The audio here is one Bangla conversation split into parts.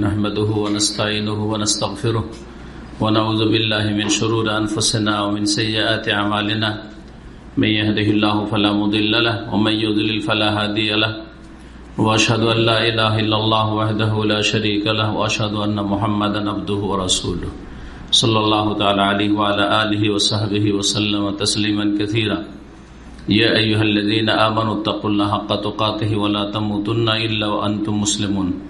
نحمده ونستعينه ونستغفره ونعوذ بالله من شرور أنفسنا ومن سيئات أعمالنا. من يهده الله فلا مضل له ومن يضلل فلا هادي له. وأشهد أن لا إله إلا الله وحده لا شريك له وأشهد أن محمدا عبده ورسوله. صلى الله تعالى عليه وعلى آله وصحبه وسلم تسليما كثيرا. يا أيها الذين آمنوا اتقوا الله حق تقاته ولا تموتن إلا وأنتم مسلمون.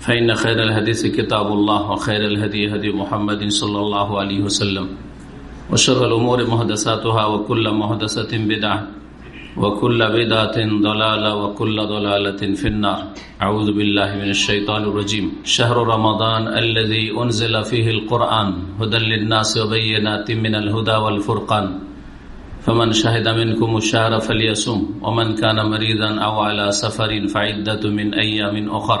فإن خير الحديث كتاب الله وخير الهدي هدي محمد صلى الله عليه وسلم وشر الأمور محدثاتها وكل محدثة بدعة وكل بدعة ضلالة وكل ضلالة في النار. أعوذ بالله من الشيطان الرجيم. شهر رمضان الذي أنزل فيه القرآن هدى للناس وبينات من الهدى والفرقان. فمن شهد منكم الشهر فليصم ومن كان مريضا أو على سفر فعدة من أيام أخر.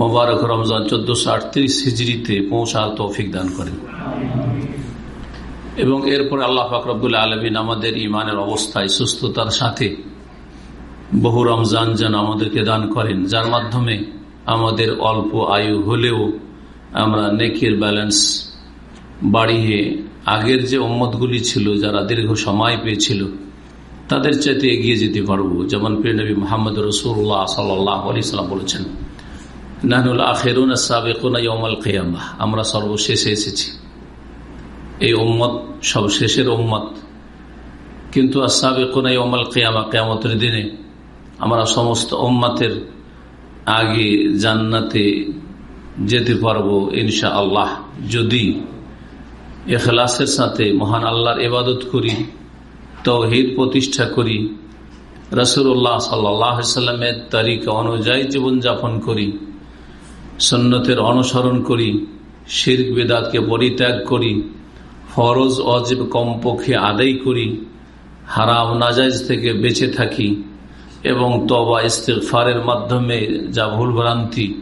মোবারক রমজান চোদ্দশো আটত্রিশ হিজড়িতে পৌঁছার তৌফিক দান করেন। এবং এরপরে আল্লাহ ফাকরবুল আলমিন আমাদের ইমানের অবস্থায়, সুস্থতার সাথে বহু রমজান যেন আমাদেরকে দান করেন, যার মাধ্যমে আমাদের অল্প আয়ু হলেও আমরা নেকের ব্যালেন্স বাড়িয়ে আগের যে ওম্মতগুলি ছিল, যারা দীর্ঘ সময় পেয়েছিল, তাদের চাইতে এগিয়ে যেতে পারব। যেমন প্রিয়নবী মোহাম্মদ রসুল্লাহ সাল্লাহ আলি সাল্লাম বলেছেন নাহনুল আখেরুন সাবেকুনা ইয়মাল কেয়ামা। আমরা সর্বশেষে এসেছি। এই ওম্মত সব শেষের ওম্মত কিন্তু আসাবেকুনা ইয়মাল কেয়ামা, কেয়ামতের দিনে আমরা সমস্ত ওম্মাতের আগে জান্নাতে যেতে পারব ইনশা আল্লাহ যদি এখলাসের সাথে মহান আল্লাহর এবাদত করি, তৌহিদ প্রতিষ্ঠা করি রসুল্লাহ সাল্লামের তারিকা অনুযায়ী জীবনযাপন করি সন্ন্যতের অনুসরণ করি, শির্ক বেদাতকে পরিত্যাগ করি, ফরজ অজীব কমপক্ষে আদায় করি, হারাম নাজাইজ থেকে বেঁচে থাকি এবং তবা ইস্তেফারের মাধ্যমে যা ভুলভ্রান্তি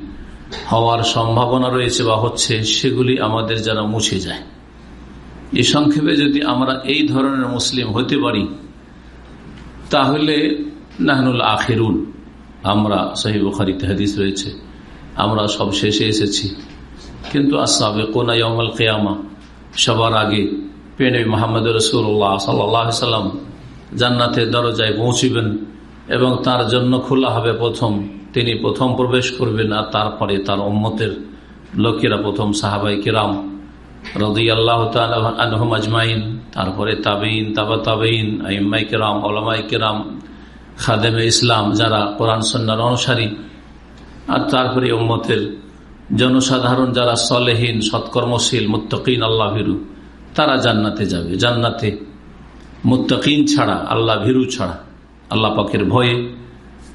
হওয়ার সম্ভাবনা রয়েছে বা হচ্ছে, সেগুলি আমাদের যারা মুছে যায়। এ সংক্ষেপে যদি আমরা এই ধরনের মুসলিম হতে পারি, তাহলে নাহনুল আখেরুন, আমরা সহি বুখারিতে হাদিস রয়েছে। আমরা সব শেষে এসেছি। কিন্তু আসাবে কোনা ইয়মাল কেয়ামা, সবার আগে পেনে মোহাম্মদ রসুল্লাহ সাল্লাম জান্নাতের দরজায় পৌঁছিবেন এবং তার জন্য খোলা হবে প্রথম, তিনি প্রথম প্রবেশ করবেন আর তারপরে তার উম্মতের লোকেরা প্রথম সাহাবাই কিরাম রদি আনহম আজমাইন, তারপরে তাবেইন তাবা তাবেইন আইম্মাই কেরাম ওলামাই কেরাম, খাদেমে ইসলাম যারা কোরআন সন্ন্যার অনুসারী আর তারপরে উম্মতের জনসাধারণ যারা সলেহীন, সৎকর্মশীল, মুত্তকিন, আল্লাহ ভীরু, তারা জান্নাতে যাবে। জান্নাতে মুত্তকিন ছাড়া, আল্লাহ ভীরু ছাড়া, আল্লাহ পাকের ভয়ে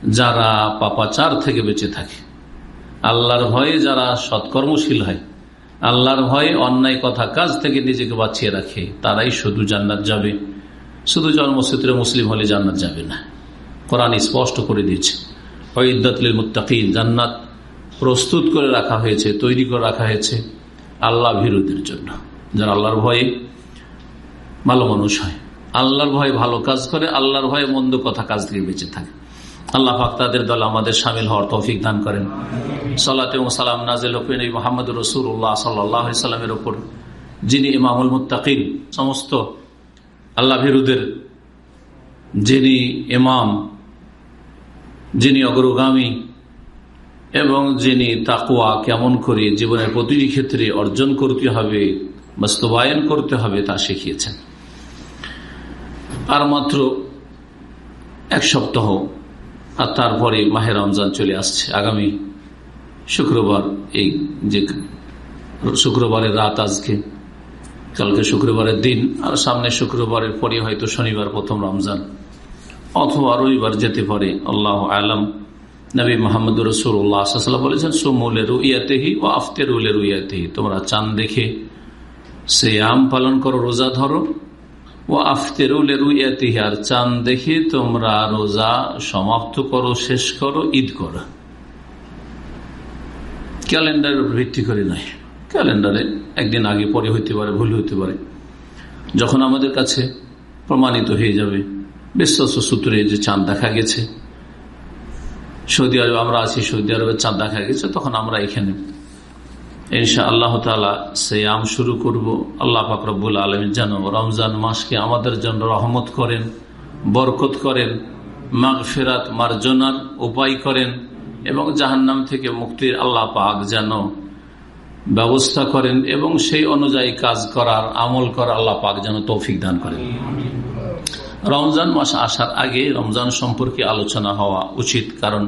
যারা পাপাচার থেকে বেঁচে থাকে। আল্লাহর ভয়ে যারা সৎকর্মশীল হয়, আল্লাহর ভয়ে অন্যায় কথা কাজ থেকে নিজেকে বাঁচিয়ে রাখে, তারাই শুধু জান্নাত যাবে। শুধু জন্মসূত্রে মুসলিম হলে জান্নাত যাবে না। কোরআন স্পষ্ট করে দিয়েছে। জান্নাত প্রস্তুত করে রাখা হয়েছে, তৈরি করে রাখা হয়েছে আল্লাহ ভীরুদের জন্য। যারা আল্লাহর ভয়ে ভালো মানুষ হয়, আল্লাহর ভয়ে ভালো কাজ করে, আল্লাহর ভয়ে মন্দ কথা কাজ থেকে বেঁচে থাকে। আল্লাহ পাক তাদের দল আমাদের সামিল হওয়ার তৌফিক দান করেন। সাল্লাত সালাম নাজিল হোসেন মোহাম্মদ রসুল্লাহ সাল্লামের ওপর যিনি ইমামুল মুতাকিন সমস্ত আল্লাহ ভীরুদের, যিনি ইমাম যিনি অগ্রগামী এবং যিনি তাকুয়া কেমন করে জীবনের প্রতিটি ক্ষেত্রে অর্জন করতে হবে, বাস্তবায়ন করতে হবে তা শিখিয়েছেন। আর মাত্র এক সপ্তাহ আর তারপরে মাহের রমজান চলে আসছে। আগামী শুক্রবার এই যে শুক্রবারের রাত আজকে, কালকে শুক্রবারের দিন, আর সামনে শুক্রবারের পরে হয়তো শনিবার প্রথম রমজান। অথবা রবিবার যেতে পারে, আল্লাহ আলম। নবী মোহাম্মদ রসুল্লাহ বলেছেন সোমুলের ইয়াতেহি ও আফতের উলের ইয়াতেহি তোমরা চান দেখে সে আম পালন করো, রোজা ধরো। ও আফতের উলের ইয়াতেহি আর চান দেখে তোমরা রোজা সমাপ্ত করো, শেষ করো, ঈদ করো। ক্যালেন্ডারের ভিত্তি করে নয়। ক্যালেন্ডারে একদিন আগে, পরে হইতে পারে, ভুল হইতে পারে। যখন আমাদের কাছে প্রমাণিত হয়ে যাবে বিশ্বস্ত সূত্রে যে চাঁদ দেখা গেছে, সৌদি আরব, আমরা আছি সৌদি আরবের চাঁদ দেখা গেছে, তখন আমরা এখানে। ইনশা আল্লাহ তালা আম শুরু করব। আল্লাহ ফাকরবুল আলম যেন রমজান মাসকে আমাদের জন্য রহমত করেন, বরকত করেন মাঘ ফেরাত মার্জনার উপায় করেন এবং জাহান্নাম থেকে মুক্তির আল্লাহ পাক যেন ব্যবস্থা করেন এবং সেই অনুযায়ী কাজ করার, আমল করার আল্লাহ পাক যেন তৌফিক দান করেন। রমজান মাস আসার আগে রমজান সম্পর্কে আলোচনা হওয়া উচিত, কারণ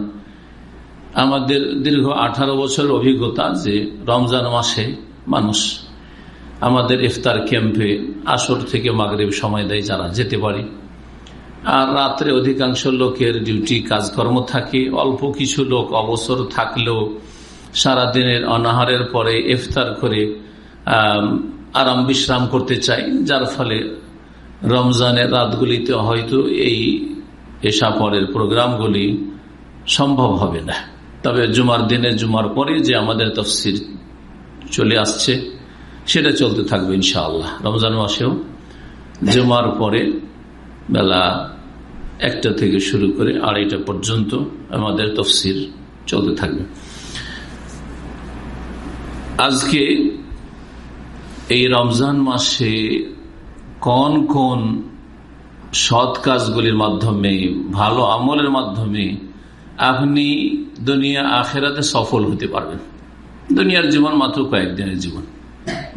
আমাদের দীর্ঘ আঠারো বছরের অভিজ্ঞতা যে রমজান মাসে মানুষ আমাদের ইফতার ক্যাম্পে আসর থেকে মাগরীব সময় দেয় যারা যেতে পারে। আর রাত্রে অধিকাংশ লোকের ডিউটি, কাজকর্ম থাকে, অল্প কিছু লোক অবসর থাকলেও সারাদিনের অনাহারের পরে ইফতার করে আরাম বিশ্রাম করতে চাই যার ফলে রমজানের রাতগুলিতে হয়তো এই এসা পরের প্রোগ্রামগুলি সম্ভব হবে না। তবে জুমার দিনে, জুমার পরে যে আমাদের তফসির চলে আসছে, সেটা চলতে থাকবে ইনশাআল্লাহ। রমজান মাসেও জুমার পরে বেলা একটা থেকে শুরু করে আড়াইটা পর্যন্ত আমাদের তফসির চলতে থাকবে। আজকে এই রমজান মাসে কোন কোন সৎ কাজগুলির মাধ্যমে, ভালো আমলের মাধ্যমে আপনি দুনিয়া আখেরাতে সফল হতে পারবেন। দুনিয়ার জীবন মাত্র কয়েকদিনের জীবন।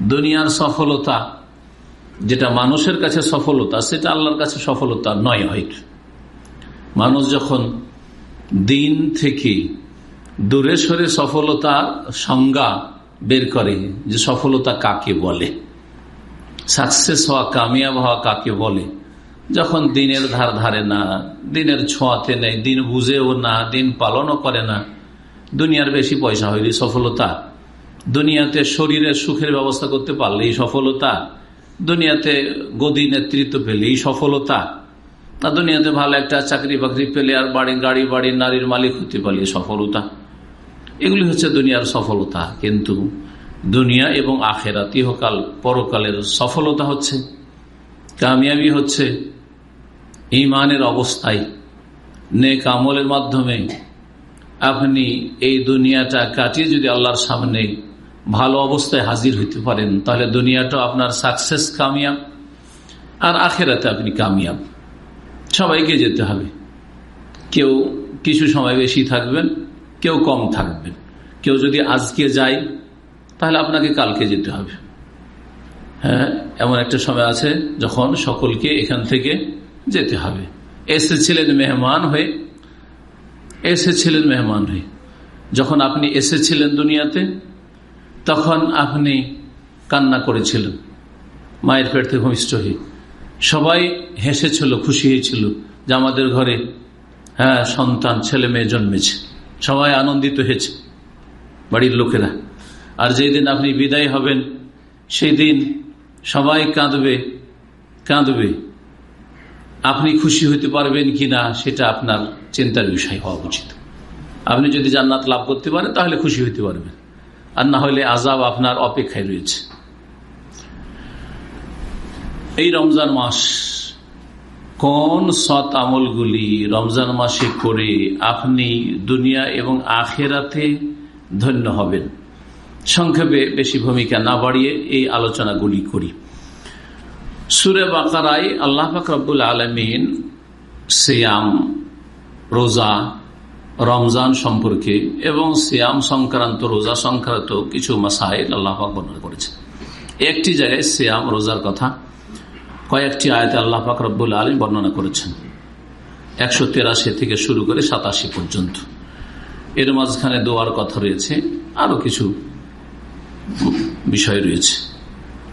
দুনিয়ার সফলতা, যেটা মানুষের কাছে সফলতা, সেটা আল্লাহর কাছে সফলতা নয় হয়তো মানুষ যখন দিন থেকে দূরে সরে সফলতার সংজ্ঞা বের করে, যে সফলতা কাকে বলে? সাকসেস হওয়া, কামিয়াব হওয়া কাকে বলে? যখন দিনের ধার ধারে না, দিনের ছোঁয়াতে নেই, দিন বুঝেও না, দিন পালনও করে না, দুনিয়ার বেশি পয়সা হইলে সফলতা। দুনিয়াতে শরীরের সুখের ব্যবস্থা করতে পারলেই সফলতা। দুনিয়াতে গদি নেতৃত্ব পেলেই সফলতা। তা দুনিয়াতে ভালো একটা চাকরি বাকরি পেলে আর বাড়ি, গাড়ি বাড়ি নারীর মালিক হতে পারলে সফলতা। এগুলি হচ্ছে দুনিয়ার সফলতা। কিন্তু দুনিয়া এবং আখেরা তিহকাল পরকালের সফলতা হচ্ছে, কামিয়াবি হচ্ছে ইমানের অবস্থায়, নেক আমলের মাধ্যমে আপনি এই দুনিয়াটা কাটিয়ে যদি আল্লাহর সামনে ভালো অবস্থায় হাজির হইতে পারেন, তাহলে দুনিয়াটা আপনার সাকসেস কামিয়াব আর আখেরাতে আপনি কামিয়াব। সবাইকে যেতে হবে। কেউ কিছু সময় বেশি থাকবেন, কেউ কম থাকবেন। কেউ যদি আজকে যায় তাহলে আপনাকে কালকে যেতে হবে। হ্যাঁ এমন একটা সময় আছে যখন সকলকে এখান থেকে যেতে হবে। এসেছিলেন মেহমান হয়ে, এসেছিলেন মেহমান হয়ে। যখন আপনি এসেছিলেন দুনিয়াতে, তখন আপনি কান্না করেছিলেন। মায়ের পেট থেকে ভূমিষ্ঠ হয়ে। সবাই হেসেছিল, খুশি হয়েছিল যে আমাদের ঘরে হ্যাঁ সন্তান, ছেলে, মেয়ে জন্মেছে। সবাই আনন্দিত হয়েছে। বাড়ির লোকেরা। আর যেই দিন আপনি বিদায় হবেন, সেই দিন সবাই কাঁদবে কাঁদবে। আপনি খুশি হতে পারবেন কি না, সেটা আপনার চিন্তার বিষয় হওয়া উচিত। আপনি যদি জান্নাত লাভ করতে পারেন, তাহলে খুশি হতে পারবেন। আর না হলে আজাব আপনার অপেক্ষায় রয়েছে। এই রমজান মাস কোন সৎ আমলগুলি রমজান মাসে করে আপনি দুনিয়া এবং আখেরাতে ধন্য হবেন? সংক্ষেপে বেশি ভূমিকা না বাড়িয়ে এই আলোচনাগুলি করি। সুরে বাকারাই আল্লাহ ফাকরাবুল আলমিন সিয়াম, রোজা, রমজান সম্পর্কে এবং সিয়াম সংক্রান্ত, রোজা সংক্রান্ত কিছু মাসাইল আল্লাহ বর্ণনা করেছে একটি জায়গায় সিয়াম, রোজার কথা কয়েকটি আয়তে আল্লাহ পাক রব্বুল আলী বর্ণনা করেছেন। একশো তেরাশি থেকে শুরু করে সাতাশি পর্যন্ত। এর মাঝখানে দোয়ার কথা রয়েছে আরও কিছু বিষয় রয়েছে।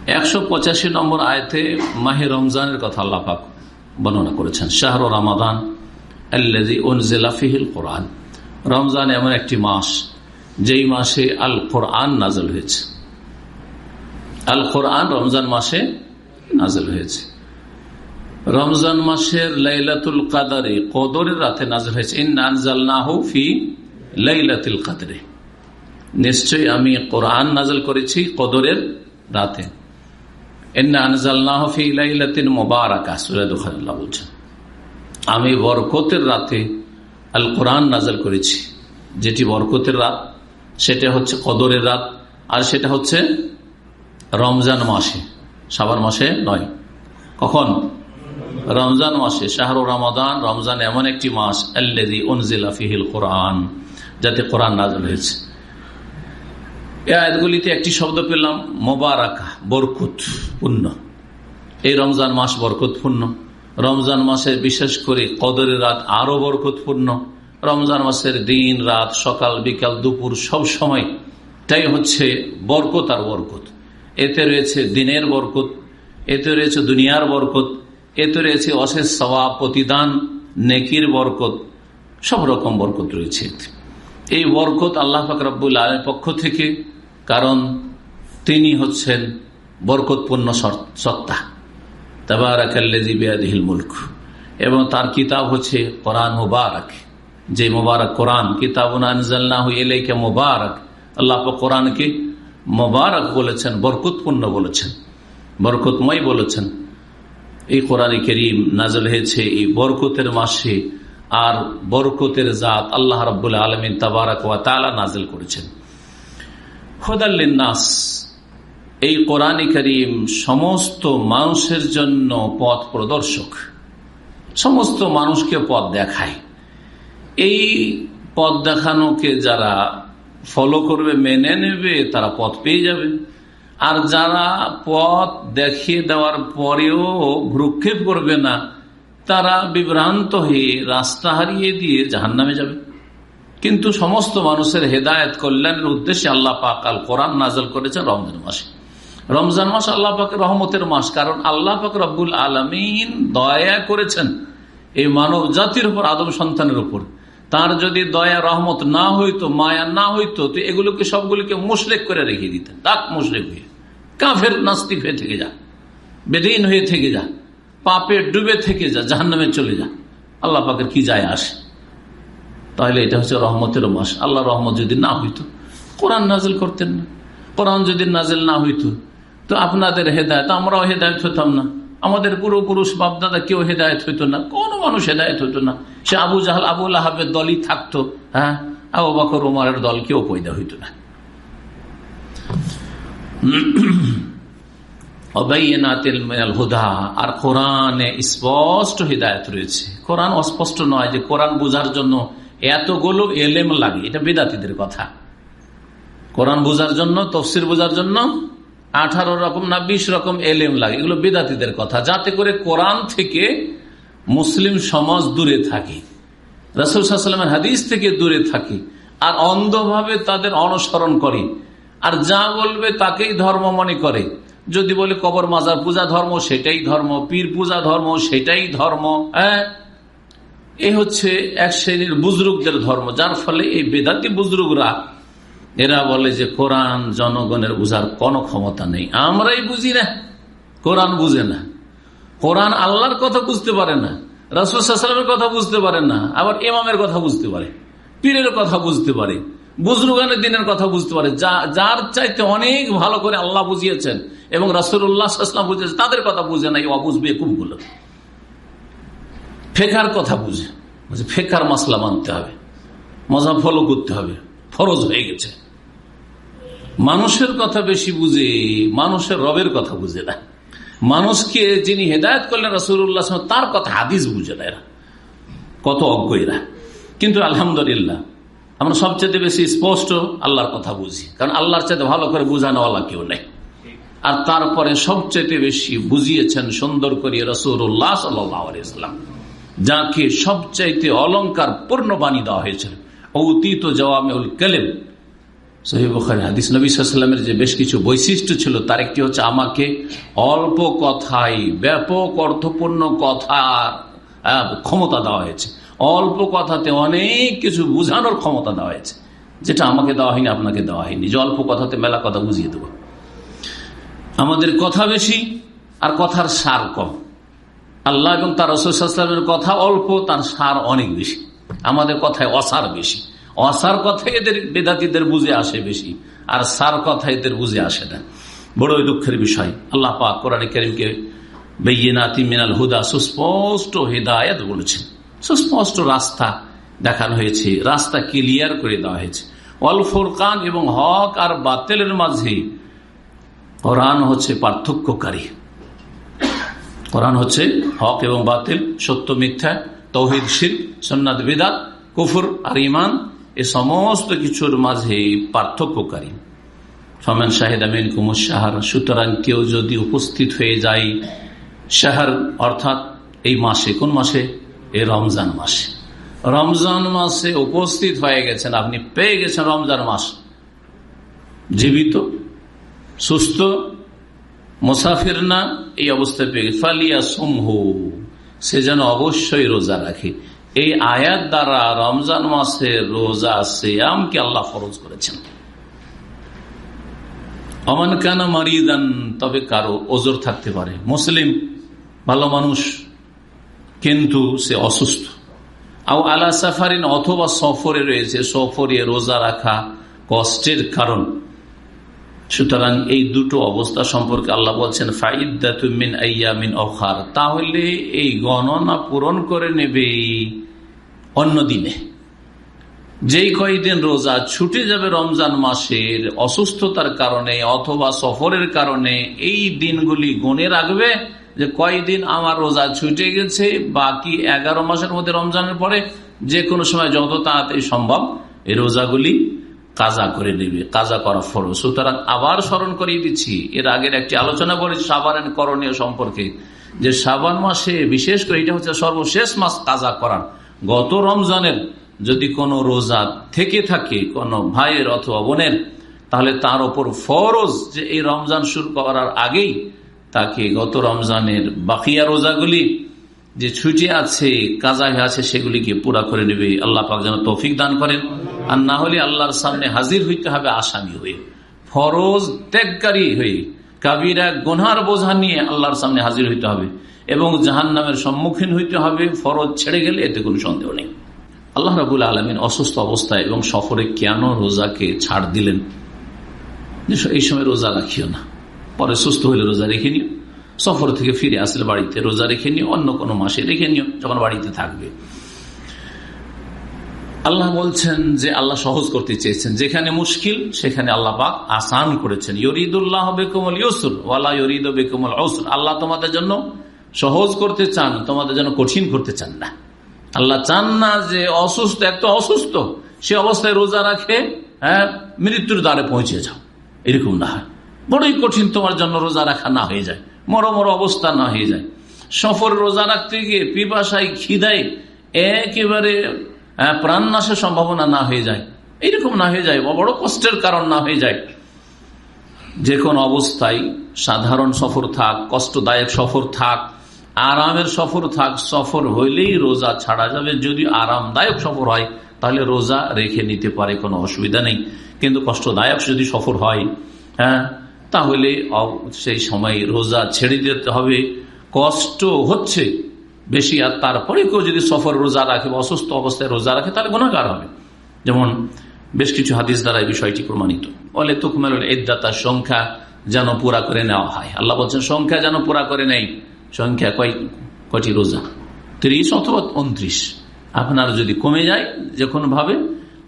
একশো পঁচাশি নম্বর আয়তে মাহে রমজানের কথা আল্লাহ পাক বর্ণনা করেছেন। শাহর রামাদান কোরআন। রমজান এমন একটি মাস, যেই মাসে আল কোরআন নাজল হয়েছে। আল কোরআন রমজান মাসে নাজল হয়েছে। রমজান মাসের লাইলাতুল কাদারে, কদরের রাতে নাজল হয়েছে। ফি লাইলাতুল কাদরে। নিশ্চয়ই আমি কোরআন নাজল করেছি কদরের রাতে। আমি বরকতের রাতে আল কোরআন নাজল করেছি। যেটি বরকতের রাত, সেটা হচ্ছে কদরের রাত, আর সেটা হচ্ছে রমজান মাসে। সাবার মাসে নয়। কখন? রমজান মাসে, শাহরু রমাদান, রমজান এমন একটি মাস ফিহিল কোরআন, যাতে কোরআন নাজল হয়েছে। এই আয়াতগুলিতে একটি শব্দ পেলাম, মোবারাকা, বরকুত, পূর্ণ। এই রমজান মাস বরকতপূর্ণ। রমজান মাসের বিশেষ করে কদরের রাত আরও বরকতপূর্ণ। রমজান মাসের দিন, রাত, সকাল, বিকাল, দুপুর সব সময় তাই হচ্ছে বরকত আর বরকত। এতে রয়েছে দিনের বরকত, এতে রয়েছে দুনিয়ার বরকত, এতে রয়েছে অশেষ সওয়া প্রতিদান, নেকির বরকত, সব রকম বরকত রয়েছে এই বরকত আল্লাহ ফাকরাবুল আলের পক্ষ থেকে কারণ তিনি হচ্ছেন বরকতপূর্ণ সত্তা। তাবারাকাল্লাজিবিয়াদিহিল মুলক। এবং তার কিতাব হচ্ছে কোরআন মুবারক। যে মুবারক কোরআন কিতাব এলাইকে মুবারক। আল্লাহ কোরআনকে মুবারক বলেছেন, বরকতপূর্ণ বলেছেন, বরকতময় বলেছেন। এই কোরআন করিম নাজল হয়েছে এই বরকতের মাসে। আর বরকতের জাত আল্লাহ রব্বুল আলমিন তাবারক ওয়া তালা নাজল করেছেন। নাস এই কোরআন করিম সমস্ত মানুষের জন্য পথ প্রদর্শক, সমস্ত মানুষকে পথ দেখায়। এই পথ দেখানোকে যারা ফলো করবে, মেনে নেবে, তারা পথ পেয়ে যাবে। আর যারা পথ দেখিয়ে দেওয়ার পরেও ভ্রুক্ষেপ করবে না, তারা বিভ্রান্ত হয়ে রাস্তা হারিয়ে দিয়ে জাহান নামে যাবে। কিন্তু সমস্ত মানুষের হেদায়ত কল্যাণের উদ্দেশ্যে আল্লাহ পাক আল কোরআন নাজল করেছেন রমজান মাসে। রমজান মাস আল্লাহ পাকের রহমতের মাস, কারণ আল্লাহ পাক রব্বুল আলমিন দয়া করেছেন এই মানব জাতির উপর, আদম সন্তানের উপর। তার যদি দয়া, রহমত না হইতো, মায়া না হইতো, তো এগুলোকে সবগুলিকে মুশলেক করে রেখে দিতেন। ডাক মুশলেক হয়ে। কাফের নাস্তিক হয়ে থেকে যা। বেদিন হয়ে থেকে যা। পাপে ডুবে থেকে যা। জাহান্নামে চলে যা। আল্লাহ পাকের কি যায় আসে? তাহলে এটা হচ্ছে রহমতের মাস। আল্লাহ রহমত যদি না হইতো, কোরআন নাজিল করতেন না। কোরআন যদি নাজিল না হইতো, তো আপনাদের হেদায়ত, আমরাও হেদায়ত হতাম না। আমাদের পুরোপুরুষ বাপদাদা কেউ হেদায়ত হইতো না, কোনো মানুষ হেদায়ত হইতো না। সে আবু জাহাল আবুল আহাবের দলই থাকতো হ্যাঁ? আবু বাকর, উমারের দল কেউ পয়দা হইতো না। আর কোরআনে স্পষ্ট হৃদায়ত রয়েছে। কোরআন অস্পষ্ট নয় যে কোরআন বোঝার জন্য এতগুলো এলেম লাগে, এটা বেদাতিদের কথা। কোরআন বোঝার জন্য, তফসির বোঝার জন্য আঠারো রকম না বিশ রকম এলেম লাগে, এগুলো বেদাতিদের কথা। যাতে করে কোরআন থেকে মুসলিম সমাজ দূরে থাকে। রসুলের হাদিস থেকে দূরে থাকে আর অন্ধভাবে তাদের অনুসরণ করে। আর যা বলবে তাকেই ধর্ম মনে করে। যদি বলে কবর মাজার পূজা ধর্ম, সেটাই ধর্ম, পীর পূজা ধর্ম, সেটাই ধর্ম হ্যাঁ? এ হচ্ছে এক শ্রেণির বুজরুকদের ধর্ম, যার ফলে এই বেদাতি বুজরুগরা এরা বলে যে কোরআন জনগণের বুঝার কোনো ক্ষমতা নেই। আমরাই বুঝি না, কোরআন বুঝে না। কোরআন আল্লাহর কথা বুঝতে পারে না রাসুলের কথা বুঝতে পারে না, আবার ইমামের কথা বুঝতে পারে, পীরের কথা বুঝতে পারে, বুজরুগানের দিনের কথা বুঝতে পারে। যার চাইতে অনেক ভালো করে আল্লাহ বুঝিয়েছেন এবং রাসুল্লাহাম বুঝিয়েছেন, তাদের কথা বুঝে না, এই অবুঝবে খুবগুলো ফেকার কথা বুঝে। ফেকার মাসলা মানতে হবে। মজা ফলো করতে হবে। ফরজ হয়ে গেছে। মানুষের কথা বেশি বুঝে, মানুষের রবের কথা বুঝে না। মানুষকে যিনি হেদায়ত করলেন রাসুল্লাহ তার কথা হাদিস বুঝে না এরা। কত অজ্ঞ এরা। কিন্তু আলহামদুলিল্লাহ, আমরা সবচেয়ে বেশি স্পষ্ট আল্লাহর কথা বুঝি। কারণ আল্লাহর চাইতে ভালো করে বুঝানোওয়ালা কেউ নেই। আর তারপরে সবচেয়ে বেশি বুঝিয়েছেন সুন্দর করিয়ে রসুল্লাহ সাল্লাম যাকে সবচাইতে অলঙ্কার পূর্ণ বাণী দেওয়া হয়েছিল অতীত জওয়ামেউল কেলেম। হাদিস। নবীলামের যে বেশ কিছু বৈশিষ্ট্য ছিল, তার একটি হচ্ছে আমাকে অল্প কথাই ব্যাপক অর্থপূর্ণ কথা ক্ষমতা দেওয়া হয়েছে। অল্প কথাতে অনেক কিছু বুঝানোর ক্ষমতা দেওয়া হয়েছে। যেটা আমাকে দেওয়া হয়নি, আপনাকে দেওয়া হয়নি। যে অল্প কথাতে মেলা কথা বুঝিয়ে দেবো। আমাদের কথা বেশি আর কথার সার কম। আল্লাহ এবং তার রসুলের কথা অল্প, তার সার অনেক বেশি। আমাদের কথায় অসার বেশি। অসার কথা এদের বেদাতিদের বুঝে আসে বেশি, আর সার কথা এদের বুঝে আসে না। বড়ই দুঃখের বিষয়। আল্লাহ পাক কোরআন করিমকে বেইনাতি মিনাল হুদা সুস্পষ্ট হেদায়ত বলেছেন। সুস্পষ্ট রাস্তা দেখানো হয়েছে। রাস্তা ক্লিয়ার করে দেওয়া হয়েছে। অল ফোরকান এবং হক আর বাতেলের মাঝে কোরআন হচ্ছে পার্থক্যকারী। কোরআন হচ্ছে হক এবং বাতিল, সত্য, মিথ্যা, তৌহিদ শির সন্ন্যাদ বিদাত, কুফুর আর ইমান এ সমস্ত কিছুর মাঝে পার্থক্যকারী। ফমেন শাহেদ আমিন কুমুর সাহার সুতরাং কেউ যদি উপস্থিত হয়ে যায় শাহার, অর্থাৎ এই মাসে, কোন মাসে? এই রমজান মাসে। রমজান মাসে উপস্থিত হয়ে গেছেন, আপনি পেয়ে গেছেন রমজান মাস। জীবিত, সুস্থ, মুসাফির না এই অবস্থায় পেয়ে গেছে। ফালিয়া সমহু, সে যেন অবশ্যই রোজা রাখে। এই আয়াত দ্বারা রমজান মাসের রোজা সেয়ামকে আল্লাহ ফরজ করেছেন। অমান কেন মারিদান, তবে কারও ওজোর থাকতে পারে। মুসলিম, ভালো মানুষ, কিন্তু সে অসুস্থ। আও আলা সাফারিন, অথবা সফরে রয়েছে। সফরে রোজা রাখা কষ্টের কারণ। সুতরাং এই দুটো অবস্থা সম্পর্কে আল্লাহ বলছেন ফাইদাতুমিন আইয়ামিন তাহলে এই গণনা পূরণ করে নেবে অন্য দিনে। যেই কয়েকদিন রোজা ছুটে যাবে রমজান মাসের অসুস্থতার কারণে অথবা সফরের কারণে, এই দিনগুলি গনে রাখবে যে কয়দিন আমার রোজা ছুটে গেছে, বাকি এগারো মাসের মধ্যে রমজানের পরে যে কোনো সময় যত তাড়াতাড়ি সম্ভব এই রোজাগুলি কাজা করে নেবে, কাজা করা ফরজ। সুতরাং আবার স্মরণ করিয়ে দিচ্ছি, এর আগের একটি আলোচনা করেছি সাবানের করণীয় সম্পর্কে, যে সাবান মাসে বিশেষ করে এটা হচ্ছে সর্বশেষ মাস কাজা করার গত রমজানের যদি কোনো রোজা থেকে থাকে, কোনো ভাইয়ের অথবা বোনের, তাহলে তার ওপর ফরজ যে এই রমজান শুরু করার আগেই তাকে গত রমজানের বাকিয়া রোজাগুলি যে ছুটি আছে কাজা আছে, সেগুলিকে পুরা করে নেবে। আল্লাহ পাক যেন তৌফিক দান করেন। আর না হলে আল্লাহর সামনে হাজির হইতে হবে আসামি হয়ে। ফরজ, ত্যাগকারী হয়ে। কাবিরা গোনার বোঝা নিয়ে আল্লাহর সামনে হাজির হইতে হবে এবং জাহান নামের সম্মুখীন হইতে হবে। ফরজ ছেড়ে গেলে এতে কোনো সন্দেহ নেই। আল্লাহ রাবুল আলমিন অসুস্থ অবস্থায় এবং সফরে কেন রোজাকে ছাড় দিলেন? এই সময় রোজা রাখিও না। পরে সুস্থ হইলে রোজা রেখে নিও। সফর থেকে ফিরে আসলে বাড়িতে রোজা রেখে নিও, অন্য কোনো মাসে রেখে নিও, যখন বাড়িতে থাকবে। আল্লাহ বলছেন যে আল্লাহ সহজ করতে চেয়েছেন। যেখানে মুশকিল, সেখানে আল্লাহ পাক আসান করেছেন। ইয়রিদুল্লাহ বেকুমল ইউসুর, ওয়ালা ইয়রিদ বেকুমল অসুর আল্লাহ তোমাদের জন্য সহজ করতে চান, তোমাদের জন্য কঠিন করতে চান না। আল্লাহ চান না যে অসুস্থ এত অসুস্থ, সে অবস্থায় রোজা রাখে হ্যাঁ মৃত্যুর দ্বারে পৌঁছে যাও। এরকম না হয়। বড়ই কঠিন তোমার জন্য রোজা রাখা না হয়ে যায়। মরো মরো অবস্থা না হয়ে যায়। সফর রোজা রাখতে গিয়ে পিপাসায়, খিদায় একেবারে প্রাণ নাশের সম্ভাবনা না হয়ে যায়। এইরকম না হয়ে যায়, বড় কষ্টের কারণ না হয়ে যায়। যে কোনো অবস্থায় সাধারণ সফর থাক, কষ্টদায়ক সফর থাক, আরামের সফর থাক, সফর হইলেই রোজা ছাড়া যাবে। যদি আরামদায়ক সফর হয়, তাহলে রোজা রেখে নিতে পারে, কোনো অসুবিধা নেই। কিন্তু কষ্টদায়ক যদি সফর হয় হ্যাঁ তাহলে সেই সময় রোজা ছেড়ে দিতে হবে। কষ্ট হচ্ছে বেশি, আর তারপরে কেউ যদি সফর রোজা রাখে বা অসুস্থ অবস্থায় রোজা রাখে, তাহলে গুণাগার হবে। যেমন বেশ কিছু হাদিস দ্বারা এই বিষয়টি প্রমাণিত। বলে তুকমেল এদাতার সংখ্যা যেন পুরা করে নেওয়া হয়। আল্লাহ বলছেন, সংখ্যা যেন পুরা করে নেই, সংখ্যা কয় কটি রোজা? ত্রিশ অথবা উনত্রিশ। আপনার যদি কমে যায় যে কোনোভাবে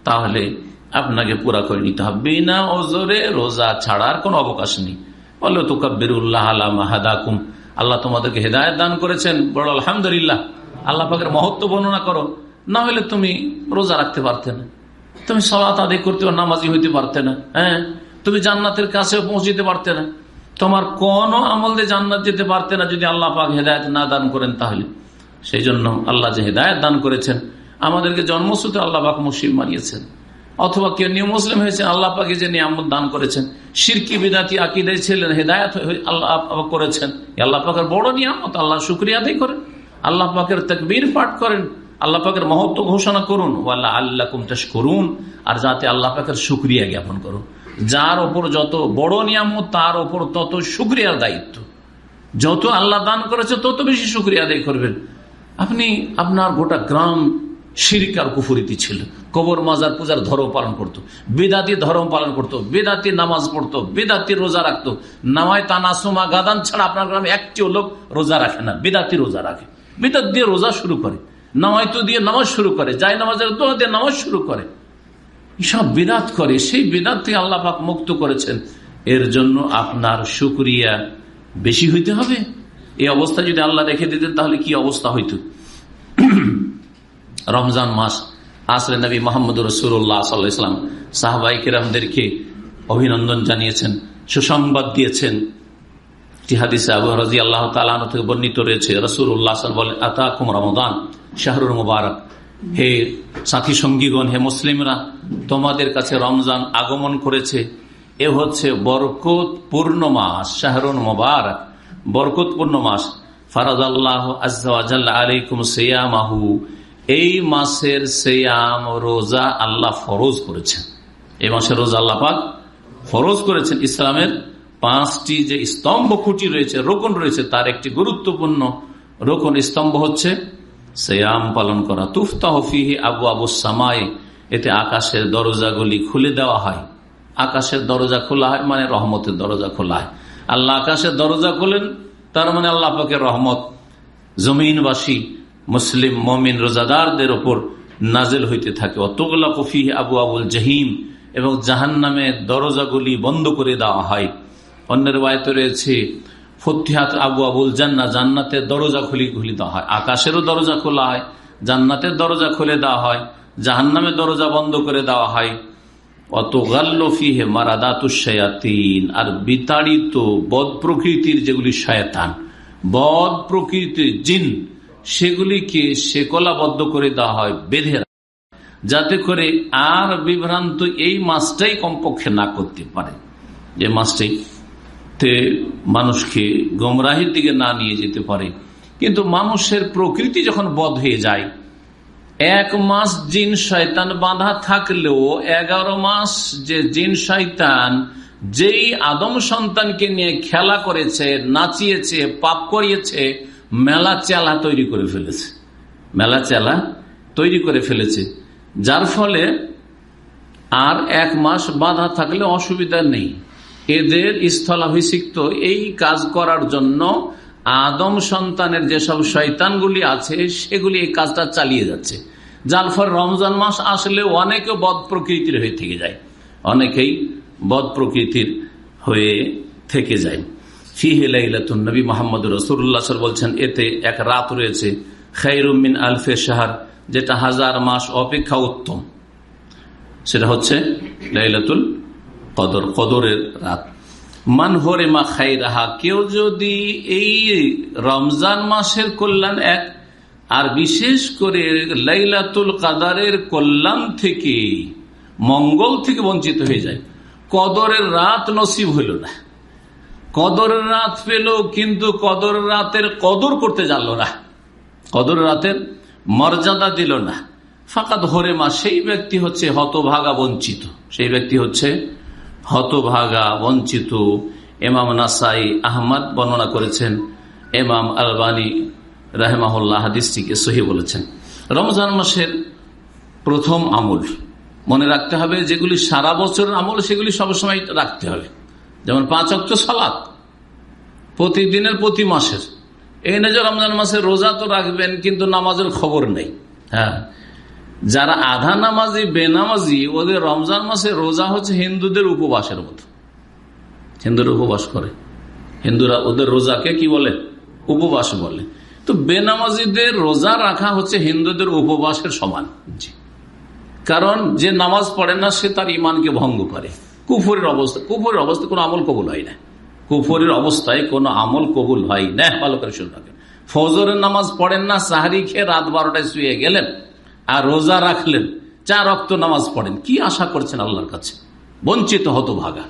তাহলে আপনাকে পুরা করে নিতে হবে। বিনা ওজোরে রোজা ছাড়ার কোনো অবকাশ নেই। বলল তো কব্বিরুল্লাহ আল্লাহ তোমাদেরকে হেদায়ত দান করেছেন। বড় আলহামদুলিল্লাহ, আল্লাহ পাকের মহত্ব বর্ণনা করো। না হলে তুমি রোজা রাখতে পারতে না। তুমি সলাত আদায় করতে নামাজি হইতে পারতে না। হ্যাঁ? তুমি জান্নাতের কাছেও পৌঁছিতে পারতে না। তোমার কোন আমল দিয়ে জান্নাত যেতে পারতে না যদি আল্লাহ পাক হেদায়ত না দান করেন তাহলে। সেই জন্য আল্লাহ যে হেদায়ত দান করেছেন, আমাদেরকে জন্মসূত্রে আল্লাহ পাক মুসিম মারিয়েছেন অথবা কেউ নিউ মুসলিম হয়েছে, আল্লাহ পাকে যে নিয়ামত দান করেছেন। সিরকি বিদাতি আকিদাই ছিলেন, হেদায়ত আল্লাহ করেছেন। আল্লাহ পাকের বড় নিয়ামত, আল্লাহ শুক্রিয়া করেন। আল্লাহ পাকের তকবীর পাঠ করেন। আল্লাহ পাকের মহত্ব ঘোষণা করুন। আল্লাহ আল্লাহ কুমতাস করুন আর যাতে আল্লাহ পাকের শুক্রিয়া জ্ঞাপন করুন। যার ওপর যত বড় নিয়ামত, তার ওপর তত শুক্রিয়ার দায়িত্ব। যত আল্লাহ দান করেছে, তত বেশি শুক্রিয়া আদায় করবেন। আপনি আপনার গোটা গ্রাম সিরিকার কুফুরিতি ছিল। কবর, মাজার, পূজার ধর্ম পালন করতো। বেদাতি ধর্ম পালন করতো। বেদাতি নামাজ পড়তো। বেদাতি রোজা রাখতো। নামায় তানাসুমা গাদান ছাড়া আপনার গ্রামে একটিও লোক রোজা রাখে না। বেদাতি রোজা রাখে। বেদাত দিয়ে রোজা শুরু করে। নামায়তো দিয়ে নামাজ শুরু করে। যাই নামাজের দোয়া দিয়ে নামাজ শুরু করে। এসব বেদাত করে। সেই বেদাত থেকে আল্লাহ পাক মুক্ত করেছেন। এর জন্য আপনার সুক্রিয়া বেশি হইতে হবে। এই অবস্থা যদি আল্লাহ রেখে দিতেন তাহলে কি অবস্থা হইতো? রমজান মাস, আসরে নবী মোহাম্মদ রসুল্লাহ সাল্লাম সাহবাই কিরামদেরকে অভিনন্দন জানিয়েছেন, সুসংবাদ দিয়েছেন। তালান থেকে বর্ণিত আতাকুম রমদান হে হে মুসলিমরা, তোমাদের কাছে রমজান আগমন করেছে। এ হচ্ছে বরকতপূর্ণ মাস শাহরুন মুবারক। বরকতপূর্ণ মাস। ফারাদ আল্লাহ আলাইকুম সেয়ামাহু। এই মাসের সেয়াম রোজা আল্লাহ ফরজ করেছেন। এই মাসের রোজা আল্লাহ পাক ফরজ করেছেন। ইসলামের পাঁচটি যে স্তম্ভ খুঁটি রয়েছে, রোকন রয়েছে, তার একটি গুরুত্বপূর্ণ রোকন স্তম্ভ হচ্ছে সেয়াম পালন করা। তুফতাহফিহি আবু আবু সামাই, এতে আকাশের দরজাগুলি খুলে দেওয়া হয়। আকাশের দরজা খোলা হয় মানে রহমতের দরজা খোলা হয়। আল্লাহ আকাশের দরজা খোলেন, তার মানে আল্লাহ পাকের রহমত। জমিনবাসী মুসলিম মমিন রোজাদারদের ওপর নাজেল হইতে থাকে। অতগুলা কফি আবু আবুল জাহিম এবং জাহান নামে দরজাগুলি বন্ধ করে দেওয়া হয়। অন্যের বায়তে রয়েছে ফতিহাত আবু আবুল জান্না জান্নাতের দরজা খুলি খুলি দেওয়া হয়। আকাশেরও দরজা খোলা হয়, জান্নাতের দরজা খুলে দেওয়া হয় জাহান্নামের দরজা বন্ধ করে দেওয়া হয়। অত মারাদাতুসায়াতিন আর বিতাড়িত বদ প্রকৃতির যেগুলি শয়তান, বদ প্রকৃতির জিন সেগুলিকে শেকলাবদ্ধ করে দেওয়া হয়, বেঁধে যাতে করে আর বিভ্রান্ত এই মাছটাই কমপক্ষে না করতে পারে। যে মাসটাই তে মানুষকে গমরাহির দিকে না নিয়ে যেতে পারে। কিন্তু মানুষের প্রকৃতি যখন বধ হয়ে যায়, এক মাস জিন শয়তান বাঁধা থাকলেও এগারো মাস যে জিন শয়তান যেই আদম সন্তানকে নিয়ে খেলা করেছে, নাচিয়েছে, পাপ করিয়েছে মেলা চেলা তৈরি করে ফেলেছে। মেলা চেলা তৈরি করে ফেলেছে। যার ফলে আর এক মাস বাধা থাকলে অসুবিধা নেই। এদের স্থলাভিষিক্ত এই কাজ করার জন্য আদম সন্তানের যেসব শৈতানগুলি আছে, সেগুলি এই কাজটা চালিয়ে যাচ্ছে। যার ফলে রমজান মাস আসলে অনেকে বদ প্রকৃতির হয়ে থেকে যায়। অনেকেই বদ প্রকৃতির হয়ে থেকে যায়। ফিহিলাইলাতুন নবী মোহাম্মদ রসুল্লাহ বলছেন, এতে এক রাত রয়েছে খাইরুমিন আলফে শাহার, যেটা হাজার মাস অপেক্ষা উত্তম। সেটা হচ্ছে লাইলাতুল কদর, কদরের রাত। মান হরে মা খাই রাহা কেউ যদি এই রমজান মাসের কল্যাণ এক, আর বিশেষ করে লাইলাতুল কাদারের কল্যাণ থেকে, মঙ্গল থেকে বঞ্চিত হয়ে যায়। কদরের রাত নসিব হইল না। কদরের রাত পেল, কিন্তু কদর রাতের কদর করতে জানল না। কদর রাতের মর্যাদা দিল না। ফাঁকা ধরে মা সেই ব্যক্তি হচ্ছে হতভাগা বঞ্চিত। সেই ব্যক্তি হচ্ছে হতভাগা বঞ্চিত। এমাম নাসাই আহমদ বর্ণনা করেছেন এমাম আলবানী রাহেমাহুল্লাহ হাদিসটিকে সহি বলেছেন। রমজান মাসের প্রথম আমল। মনে রাখতে হবে, যেগুলি সারা বছরের আমল, সেগুলি সবসময় রাখতে হবে। যেমন পাঁচ অক্ট সালাত, প্রতিদিনের, প্রতি মাসের। এই নজর রমজান মাসে রোজা তো রাখবেন, কিন্তু নামাজের খবর নেই। হ্যাঁ। যারা আধা নামাজি, বেনামাজি, ওদের রমজান মাসে রোজা হচ্ছে হিন্দুদের উপবাসের মতো। হিন্দুরা উপবাস করে। হিন্দুরা ওদের রোজাকে কি বলে? উপবাস বলে। তো বেনামাজিদের রোজা রাখা হচ্ছে হিন্দুদের উপবাসের সমান। কারণ যে নামাজ পড়ে না, সে তার ইমানকে ভঙ্গ করে। কুফরের অবস্থা কুফরের অবস্থা কোনো আমল কবুল হয় না। কুফরের অবস্থায় কোনো আমল কবুল হয় না, ভালো করে শুনে ফজরের নামাজ পড়েন না, সাহারি খেয়ে রাত বারোটায় শুয়ে গেলেন আর রোজা রাখলেন চা রক্ত নামাজ পড়েন। কি আশা করছেন আল্লাহর কাছে? বঞ্চিত হতো ভাগা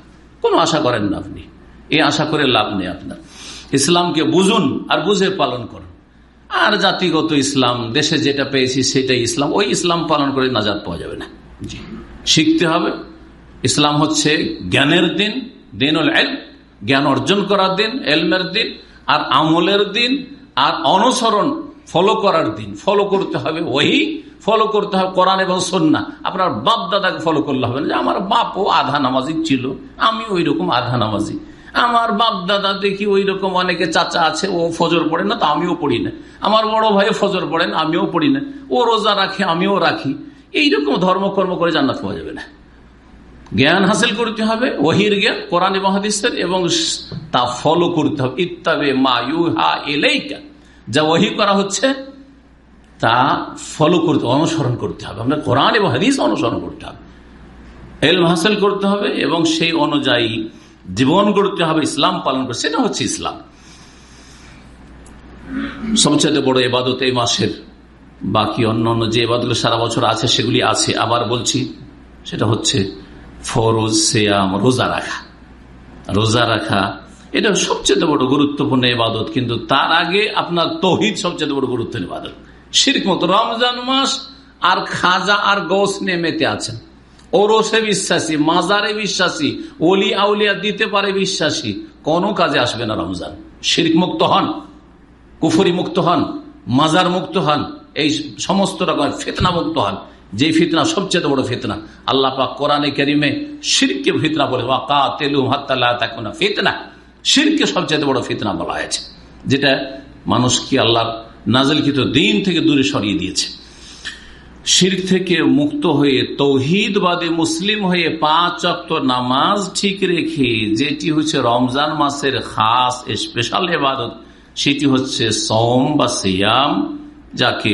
কোনো আশা করেন না আপনি। এই আশা করে লাভ নেই আপনার। ইসলামকে বুঝুন আর বুঝে পালন করুন। আর জাতিগত ইসলাম, দেশে যেটা পেয়েছি সেটাই ইসলাম, ওই ইসলাম পালন করে নাজাদ পাওয়া যাবে না। জি। শিখতে হবে। ইসলাম হচ্ছে জ্ঞানের দিন দিন জ্ঞান অর্জন করার দিন এলমের দিন, আর আমলের দিন, আর অনুসরণ ফলো করার দিন। ফলো করতে হবে ওই ফলো করতে হবে কোরআন এবং সন্না আপনার বাপ দাদাকে ফলো করলে হবে না। যে আমার বাপও আধা নামাজি ছিল, আমি ওই রকম আধা নামাজি। আমার বাপ দাদা দেখি ওই রকম অনেকে চাচা আছে, ও ফজর পড়ে না, তো আমিও পড়ি না। আমার বড় ভাই ফজর পড়েন আমিও পড়ি না। ও রোজা রাখে, আমিও রাখি। এইরকম ধর্মকর্ম করে জান্নাত পাওয়া যাবে না। জ্ঞান হাসিল করতে হবে, ওহির জ্ঞান, কোরআন মহাদিসের এবং তা ফলো করতে হবে। ইত্তাবে মা ইউ হা এলেইকা যা ওহি করা হচ্ছে, তা ফলো করতে অনুসরণ করতে হবে। আমরা কোরআন এবং হাদিস অনুসরণ করতে হবে। এলম হাসিল করতে হবে, এবং সেই অনুযায়ী জীবন গড়তে হবে, ইসলাম পালন করে সেটা হচ্ছে ইসলাম। সবচেয়ে বড় এবাদত এই মাসের। বাকি অন্য অন্য যে এবাদগুলো সারা বছর আছে, সেগুলি আছে। আবার বলছি, সেটা হচ্ছে ফরোজ, সেয়াম, রোজা রাখা। রোজা রাখা, এটা সবচেয়ে বড় গুরুত্বপূর্ণ ইবাদত, কিন্তু তার আগে আপনার তহিদ সবচেয়ে বড় গুরুত্বপূর্ণ ইবাদত। মতো, রমজান মাস আর খাজা আর গোস নেমেতে আছেন। ওরসে বিশ্বাসী, মাজারে বিশ্বাসী, ওলি আউলিয়া দিতে পারে বিশ্বাসী, কোনো কাজে আসবে না রমজান। শির্ক মুক্ত হন, কুফরি মুক্ত হন, মাজার মুক্ত হন, এই সমস্ত রকমের ফেতনা মুক্ত হন। যে ফিতনা, সবচেয়ে বড় ফিতনা। আল্লাহ কোরআনে কেরিমে শিরকে ফিতনা বলে ফিতনা। শিরকে সবচেয়ে বড় ফিতনা বলা হয়েছে, যেটা মানুষকে আল্লাহ নাজলকৃত দিন থেকে দূরে সরিয়ে দিয়েছে। শির থেকে মুক্ত হয়ে, তৌহিদবাদী মুসলিম হয়ে পাঁচ অক্ট নামাজ ঠিক রেখে, যেটি হচ্ছে রমজান মাসের খাস স্পেশাল এবাদত সেটি হচ্ছে সোম বা সিয়াম, যাকে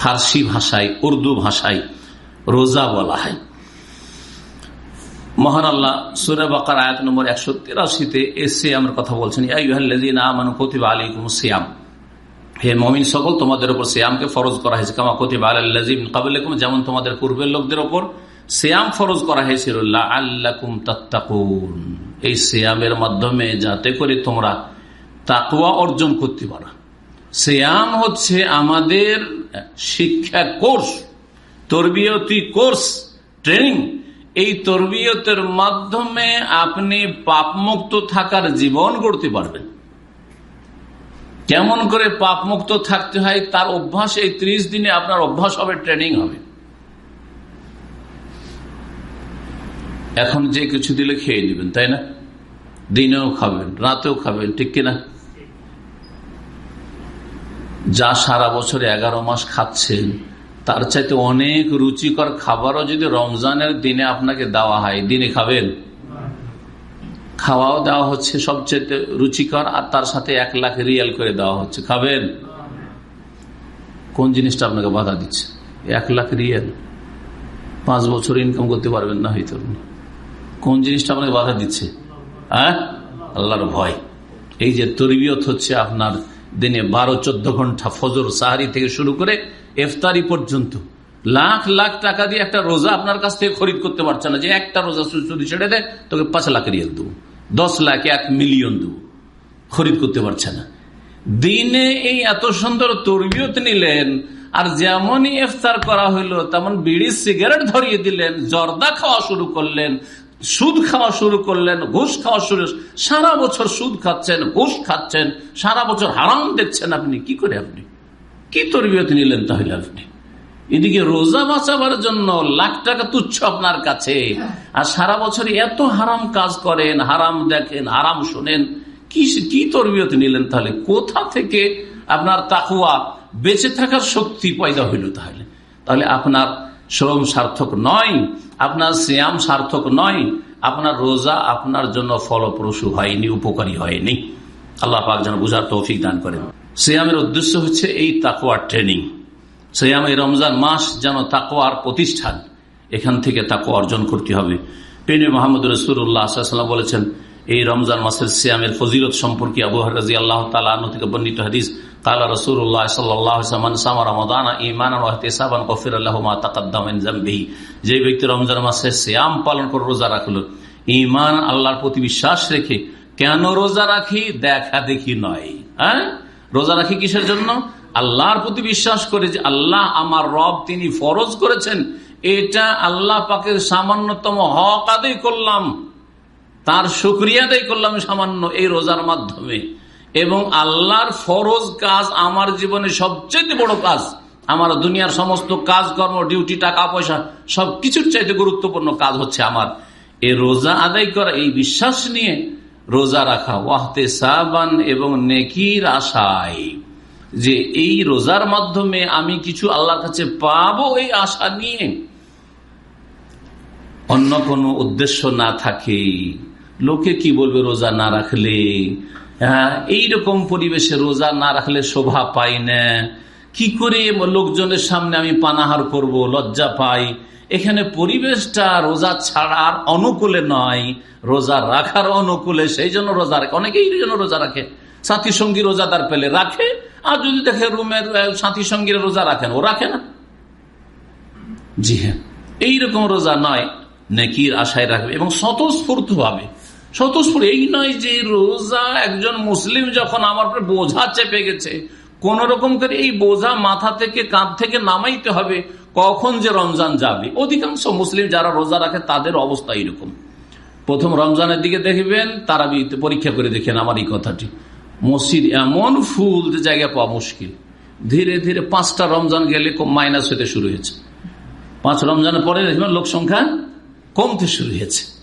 ফার্সি ভাষায়, উর্দু ভাষায় রোজা বলা হয়। মহান আল্লাহ সুরে বাকার আয়াত নম্বর একশো তিরাশিতে এসে আমার কথা বলছেন কতিবা আলিকুম সিয়াম। হে মমিন, সকল তোমাদের উপর সিয়ামকে ফরজ করা হয়েছে। কামা কতিবা আল্লাজিম কাবুল যেমন তোমাদের পূর্বের লোকদের ওপর সিয়াম ফরজ করা হয়েছিল। আল্লাকুম তাত্তাকুন। এই সিয়ামের মাধ্যমে যাতে করে তোমরা তাকুয়া অর্জন করতে পারো। সিয়াম হচ্ছে আমাদের শিক্ষা কোর্স, তরবিয়তি কোর্স, ট্রেনিং, এই তরবিয়তের মাধ্যমে আপনি পাপমুক্ত থাকার জীবন গড়তে পারবেন। কেমন করে পাপমুক্ত থাকতে হয়, তার অভ্যাস এই ত্রিশ দিনে আপনার অভ্যাস হবে, ট্রেনিং হবে। এখন যে কিছু দিলে খেয়ে নেবেন, তাই না? দিনেও খাবেন, রাতেও খাবেন, ঠিক কিনা? যা সারা বছর এগারো মাস খাচ্ছেন, তার চাইতে অনেক রুচিকর খাবারও যদি রমজানের দিনে আপনাকে দেওয়া হয় দিনে খাবেন? খাওয়াও দেওয়া হচ্ছে সবচেয়ে রুচিকর, আর তার সাথে এক লাখ রিয়াল করে দেওয়া হচ্ছে। খাবেন? কোন জিনিসটা আপনাকে বাধা দিচ্ছে? এক লাখ রিয়াল? পাঁচ বছর ইনকাম করতে পারবেন না হয়তো। কোন জিনিসটা আপনাকে বাধা দিচ্ছে? হ্যাঁ? আল্লাহর ভয়। এই যে তরবিয়ত হচ্ছে আপনার দিনে বারো, চোদ্দ ঘণ্টা ফজর, সাহারি থেকে শুরু করে এফতারি পর্যন্ত লাখ লাখ টাকা দিয়ে একটা রোজা আপনার কাছ থেকে খরিদ করতে পারছে না। যে একটা রোজা শুধু ছেড়ে দেয়, তোকে পাঁচ লাখ রিয়াল দেবো। দশ লাখ, এক মিলিয়ন দেবো। খরিদ করতে পারছে না। দিনে এই এত সুন্দর তরবিয়ত নিলেন, আর যেমনই ইফতার করা হইল, তেমন বিড়ি, সিগারেট ধরিয়ে দিলেন, জর্দা খাওয়া শুরু করলেন। সুদ খাওয়া শুরু করলেন, ঘুষ খাওয়া শুরু সারা বছর সুদ খাচ্ছেন, ঘুষ খাচ্ছেন, সারা বছর হারাম দেখছেন আপনি, কি করে আপনি? কি তরবিয়ত নিলেন তাহলে আপনি? এদিকে রোজা বাঁচাবার জন্য লাখ টাকা তুচ্ছ আপনার কাছে। আর সারা বছর এত হারাম কাজ করেন, হারাম দেখেন, হারাম শোনেন, কি কি তরবিয়ত নিলেন তাহলে? কোথা থেকে আপনার তাকুয়া বেঁচে থাকার শক্তি পয়দা হইল তাহলে? তাহলে আপনার শ্রম সার্থক নয়। আপনার শ্যাম সার্থক নয়, আপনার রোজা আপনার জন্য ফলপ্রসূ হয়নি, উপকারী হয়নি। আল্লাহ পাক যেন বুঝার তৌফিক দান করেন। শ্যামের উদ্দেশ্য হচ্ছে এই তাকোয়ার ট্রেনিং শ্যাম এই রমজান মাস যেন তাকোয়ার প্রতিষ্ঠান, এখান থেকে তাকো অর্জন করতে হবে। পেনে মোহাম্মদ রসুল্লাহ বলেছেন এই রমজান মাসের সিয়ামের ফজিলত সম্পর্কে আবু রাজি আল্লাহ তালা থেকে বর্ণিত হাদিস, কালা রসুল্লাহ যে ব্যক্তি রমজান মাসে শ্যাম পালন করে রোজা রাখল ইমান আল্লাহর প্রতি বিশ্বাস রেখে কেন রোজা রাখি? দেখা দেখি নয়। হ্যাঁ? রোজা রাখি কিসের জন্য? আল্লাহর প্রতি বিশ্বাস করে যে আল্লাহ আমার রব তিনি ফরজ করেছেন। এটা আল্লাহ পাকের সামান্যতম হক আদায় করলাম। তার সুক্রিয়া আদায় করলাম সামান্য এই রোজার মাধ্যমে। এবং আল্লাহর ফরজ কাজ আমার জীবনে সবচেয়ে বড় কাজ, আমার দুনিয়ার সমস্ত কাজকর্ম, ডিউটি, টাকা, পয়সা, সবকিছুর চাইতে গুরুত্বপূর্ণ কাজ হচ্ছে আমার। এই রোজা আদায় করা, এই বিশ্বাস নিয়ে রোজা রাখা। ওয়াহতে সাবান এবং নেকির আশায় যে এই রোজার মাধ্যমে আমি কিছু আল্লাহর কাছে পাবো এই আশা নিয়ে অন্য কোনো উদ্দেশ্য না থাকে লোকে কি বলবে, রোজা না রাখলে? হ্যাঁ এইরকম পরিবেশে রোজা না রাখলে শোভা পাই না। কি করে লোকজনের সামনে আমি পানাহার করব, লজ্জা পাই? এখানে পরিবেশটা রোজা ছাড়ার অনুকূলে নয়। রোজা রাখার অনুকূলে, সেই জন্য রোজা রাখে। অনেকেই জন্য রোজা রাখে। সাথী সঙ্গী রোজাদার পেলে রাখে, আর যদি দেখে রুমের সাথী সঙ্গীরা রোজা রাখেন, ও রাখে না। জি হ্যাঁ এইরকম রোজা নয়, নেকির আশায় রাখবে এবং স্বতঃস্ফূর্ত ভাবে স্বতঃস্ফূর্ত, এই নয় যে রোজা একজন মুসলিম যখন আমার বোঝা চেপে গেছে কোন রকম করে এই বোঝা মাথা থেকে, কাঁধ থেকে নামাইতে হবে, কখন যে রমজান যাবে? অধিকাংশ মুসলিম যারা রোজা রাখে, তাদের অবস্থা এইরকম। প্রথম রমজানের দিকে দেখবেন, তারা পরীক্ষা করে দেখেন আমার এই কথাটি। মসজিদ এমন ফুল যে জায়গা পাওয়া মুশকিল। ধীরে ধীরে পাঁচটা রমজান গেলে মাইনাস হতে শুরু হয়েছে। পাঁচ রমজানের পরে দেখবেন লোক সংখ্যা কমতে শুরু হয়েছে।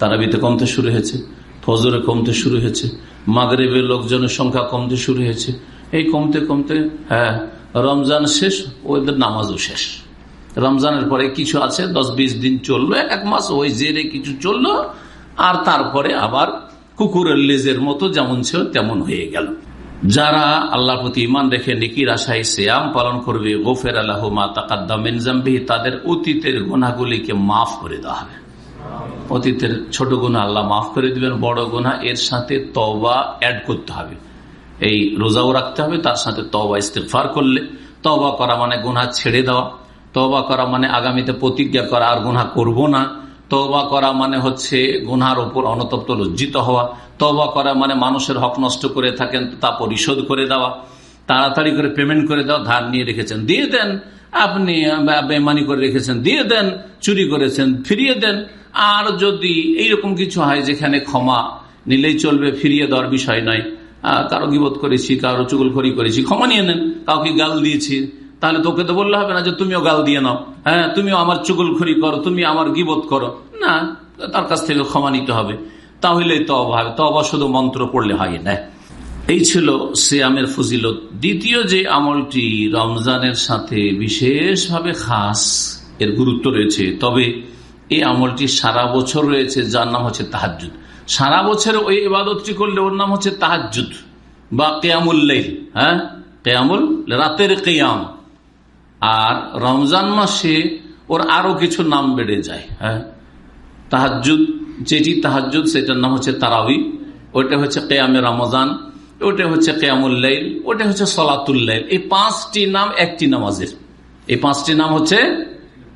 তারাবিতে কমতে শুরু হয়েছে, ফজরে কমতে শুরু হয়েছে, মাগরেবের লোকজনের সংখ্যা কমতে শুরু হয়েছে। এই কমতে কমতে হ্যাঁ রমজান শেষ, ওদের নামাজও শেষ। রমজানের পরে কিছু আছে, দশ বিশ দিন চলল, এক এক মাস ওই জেরে কিছু চলল, আর তারপরে আবার কুকুরের লেজের মতো যেমন ছিল, তেমন হয়ে গেল। যারা আল্লাহ প্রতি ইমান রেখে নিকির আশায় শ্যাম পালন করবে গোফের আল্লাহ মা তাকাদ্দামিনজাম্বি তাদের অতীতের গুণাগুলিকে মাফ করে দেওয়া হবে। অতীতের ছোট গুণা আল্লাহ মাফ করে দিবেন, বড় গুণা, এর সাথে তবা অ্যাড করতে হবে। এই রোজাও রাখতে হবে, তার সাথে তবা ইস্তেফার করলে। তবা করা মানে গুনা ছেড়ে দেওয়া। তবা করা মানে আগামীতে প্রতিজ্ঞা করা, আর গুনা করব না। তবা করা মানে হচ্ছে গুনহার ওপর অনতপ্ত লজ্জিত হওয়া। তবা করা মানে মানুষের হক নষ্ট করে থাকেন, তা পরিশোধ করে দেওয়া। তাড়াতাড়ি করে পেমেন্ট করে দেওয়া, ধার নিয়ে রেখেছেন, দিয়ে দেন। আপনি বেমানি করে রেখেছেন, দিয়ে দেন। চুরি করেছেন, ফিরিয়ে দেন। আর যদি এইরকম কিছু হয় যেখানে ক্ষমা নিলেই চলবে, ফিরিয়ে দেওয়ার বিষয় নয়। কারও গিবোধ করেছি, কারও চুগলখড়ি করেছি, ক্ষমা নিয়ে নেন, কাউকে গাল দিয়েছি, তাহলে তোকে তো বললে হবে না যে তুমিও গাল দিয়ে নাও। হ্যাঁ তুমিও আমার চুগলখড়ি করো, তুমি আমার গিবোধ করো। না, তার কাছ থেকে ক্ষমা নিতে হবে। তাহলে তবা হবে। তবা শুধু মন্ত্র পড়লে হয় না। এই ছিল সিয়ামের ফজিলত। দ্বিতীয় যে আমলটি রমজানের সাথে বিশেষভাবে খাস, এর গুরুত্ব রয়েছে। তবে এই আমলটি সারা বছর রয়েছে, যার নাম হচ্ছে তাহাজুদ সারা বছর ওই ইবাদতটি করলে ওর নাম হচ্ছে তাহাজুদ বা কেয়ামুল্লাই হ্যাঁ? কেয়ামুল, রাতের কেয়াম। আর রমজান মাসে ওর আরও কিছু নাম বেড়ে যায় হ্যাঁ? তাহাজুদ যেটি তাহাজুদ সেটার নাম হচ্ছে তারাবি, ওটা হচ্ছে কেয়ামে রমজান, ওটা হচ্ছে কেয়ামুল্লাইল ওটা হচ্ছে সলাতুল্লাইল এই পাঁচটি নাম একটি নামাজের। এই পাঁচটি নাম হচ্ছে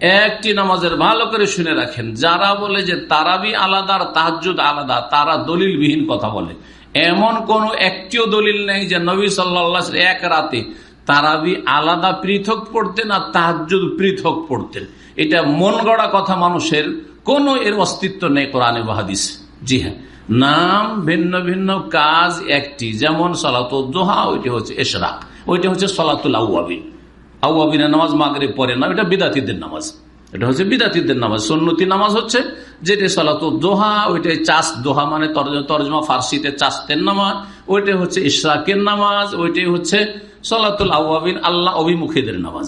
একটি নামাজের ভালো করে শুনে রাখেন। যারা বলে যে তারাবি আলাদা আর তাহাজুদ আলাদা, তারা দলিলবিহীন কথা বলে। এমন কোন একটিও দলিল নেই যে নবী সাল্লা এক রাতে তারাবি আলাদা পৃথক পড়তেন আর তাহাজুদ পৃথক পড়তেন। এটা মন গড়া কথা মানুষের, কোন এর অস্তিত্ব নেই কোরআনে বাহাদিস জি হ্যাঁ। নাম ভিন্ন ভিন্ন কাজ একটি, যেমন সলাতুদ্দোহা ওইটি হচ্ছে এশরাক, ওইটা হচ্ছে সলাতুল আউআবিন আউআবিনের নামাজ মাগরে পরে না, এটা বিদাতিদের নামাজ। এটা হচ্ছে বিদাতিদের নামাজ। সন্নতি নামাজ হচ্ছে যেটা সলাতুদ্দোহা ওইটাই চাষ দোহা মানে তর্জমা ফার্সিতে চাষতের নামাজ, ওইটাই হচ্ছে ইশরাকের নামাজ, ওইটাই হচ্ছে সলাতুল আউআবিন আল্লাহ অভিমুখীদের নামাজ।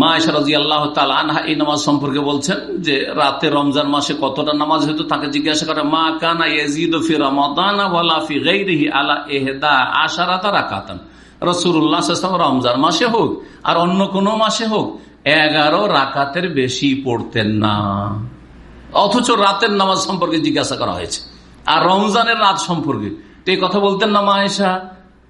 মা এসারাজি আল্লাহ আনহা এই নামাজ সম্পর্কে বলছেন যে রাতে রমজান মাসে কতটা নামাজ হতো তাকে জিজ্ঞাসা করে, মা কানা ইয়াজিদ ফি রমাদানা ওয়ালা ফি গাইরিহি আলা ইহদা আশারাতা রাকাতান। রসুল্লাহ রমজান মাসে হোক, আর অন্য কোনো মাসে হোক, এগারো রাকাতের বেশি পড়তেন না। অথচ রাতের নামাজ সম্পর্কে জিজ্ঞাসা করা হয়েছে। আর রমজানের রাত সম্পর্কে এই কথা বলতেন না মায়েশা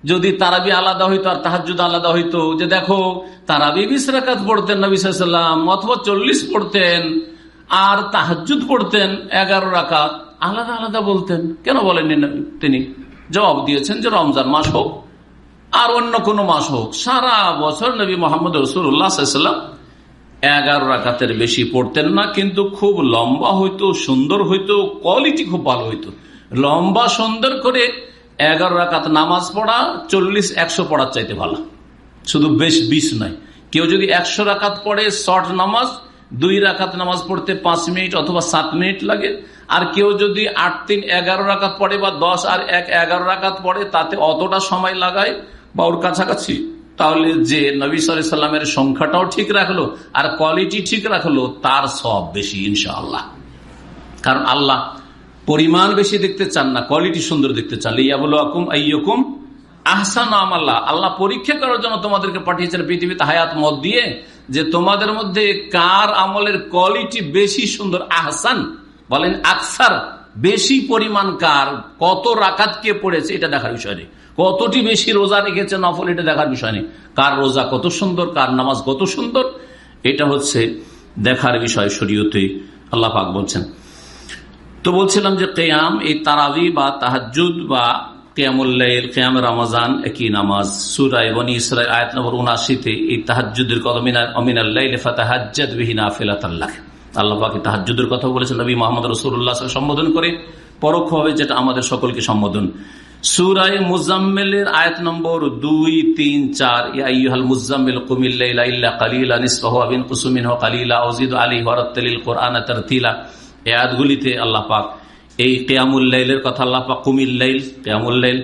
যদি তারাবি আলাদা হইতো আর তাহাজুদ আলাদা হইতো, যে দেখো, তারাবি বিশ রাকাত পড়তেন নবী সাল্লাম অথবা চল্লিশ পড়তেন, আর তাহাজুদ পড়তেন এগারো রাকাত, আলাদা আলাদা বলতেন। কেন বলেননি তিনি? জবাব দিয়েছেন যে রমজান মাস হোক আর অন্য কোন মাস হোক, সারা বছর নবী মোহাম্মদ রসুল্লাহাম এগারো রাকাতের বেশি পড়তেন না, কিন্তু খুব লম্বা হইতো, সুন্দর হইতো কোয়ালিটি খুব ভালো হইতো। লম্বা, সুন্দর করে এগারো রাকাত নামাজ পড়া, চল্লিশ, একশো পড়ার চাইতে ভালো। শুধু বেশ বিশ নয়। কেউ যদি একশো রাকাত পড়ে শর্ট নামাজ, দুই রাকাত নামাজ পড়তে পাঁচ মিনিট অথবা সাত মিনিট লাগে। আর কেউ যদি আট, তিন, এগারো রাকাত পড়ে বা দশ আর এক, এগারো রাকাত পড়ে, তাতে অতটা সময় লাগায় ওর কাছাকাছি, তাহলে যে নবী সাল্লামের সংখ্যাটাও ঠিক রাখল আর কোয়ালিটি ঠিক রাখল, তার সব বেশি, ইনশাআল্লাহ। কারণ আল্লাহ পরিমাণ বেশি দেখতে চান না কোয়ালিটি সুন্দর দেখতে চান। ইয়াবুল আকুম আইয়কুম আহসান আমাল্লাহ আল্লাহ পরীক্ষা করার জন্য তোমাদেরকে পাঠিয়েছেন পৃথিবীতে হায়াত মত দিয়ে যে তোমাদের মধ্যে কার আমলের কোয়ালিটি বেশি সুন্দর, আহসান, বলেন আকসার বেশি পরিমাণ কার, কত রাকাত কে পড়েছে, এটা দেখার বিষয় নেই। কতটি বেশি রোজা রেখেছে নফল এটা দেখার বিষয় নেই। কার রোজা কত সুন্দর, কার নামাজ কত সুন্দর, এটা হচ্ছে দেখার বিষয় শরীয়তে। আল্লাহ পাক বলছেন, তো বলছিলাম যে কেয়াম, এই তারাবি বা তাহাজুদ বা কেয়ামুল্লাইল কেয়াম রামাজান, একই নামাজ। সুরাই বনি ইসরাই আয়াত নম্বর উনাশিতে এই তাহাজুদের কথা অমিনাল্লাহ ফাতাহাজ্জাদ বিহিনা ফেলাতাল্লাহ আল্লাহ পাকে তাহাজুদের কথা বলেছেন, নবী মোহাম্মদ রসুল্লাহ সম্বোধন করে, পরোক্ষভাবে যেটা আমাদের সকলকে সম্বোধন। সুরাই মুজাম্মেলের আয়াত নম্বর দুই, তিন, চার ইয়াল মুজাম্মিল কুমিল্লা কালিলা নিসফাহ আবিন কুসুমিন কালিলা ওজিদ আলী হরতলিল কোরআন তারতিলা। এই আয়াতগুলিতে আল্লাহ পাক এই কেয়ামুল্লাইলের কথা আল্লাহ পাক কুমিল্লাইল কেয়ামুল্লাইল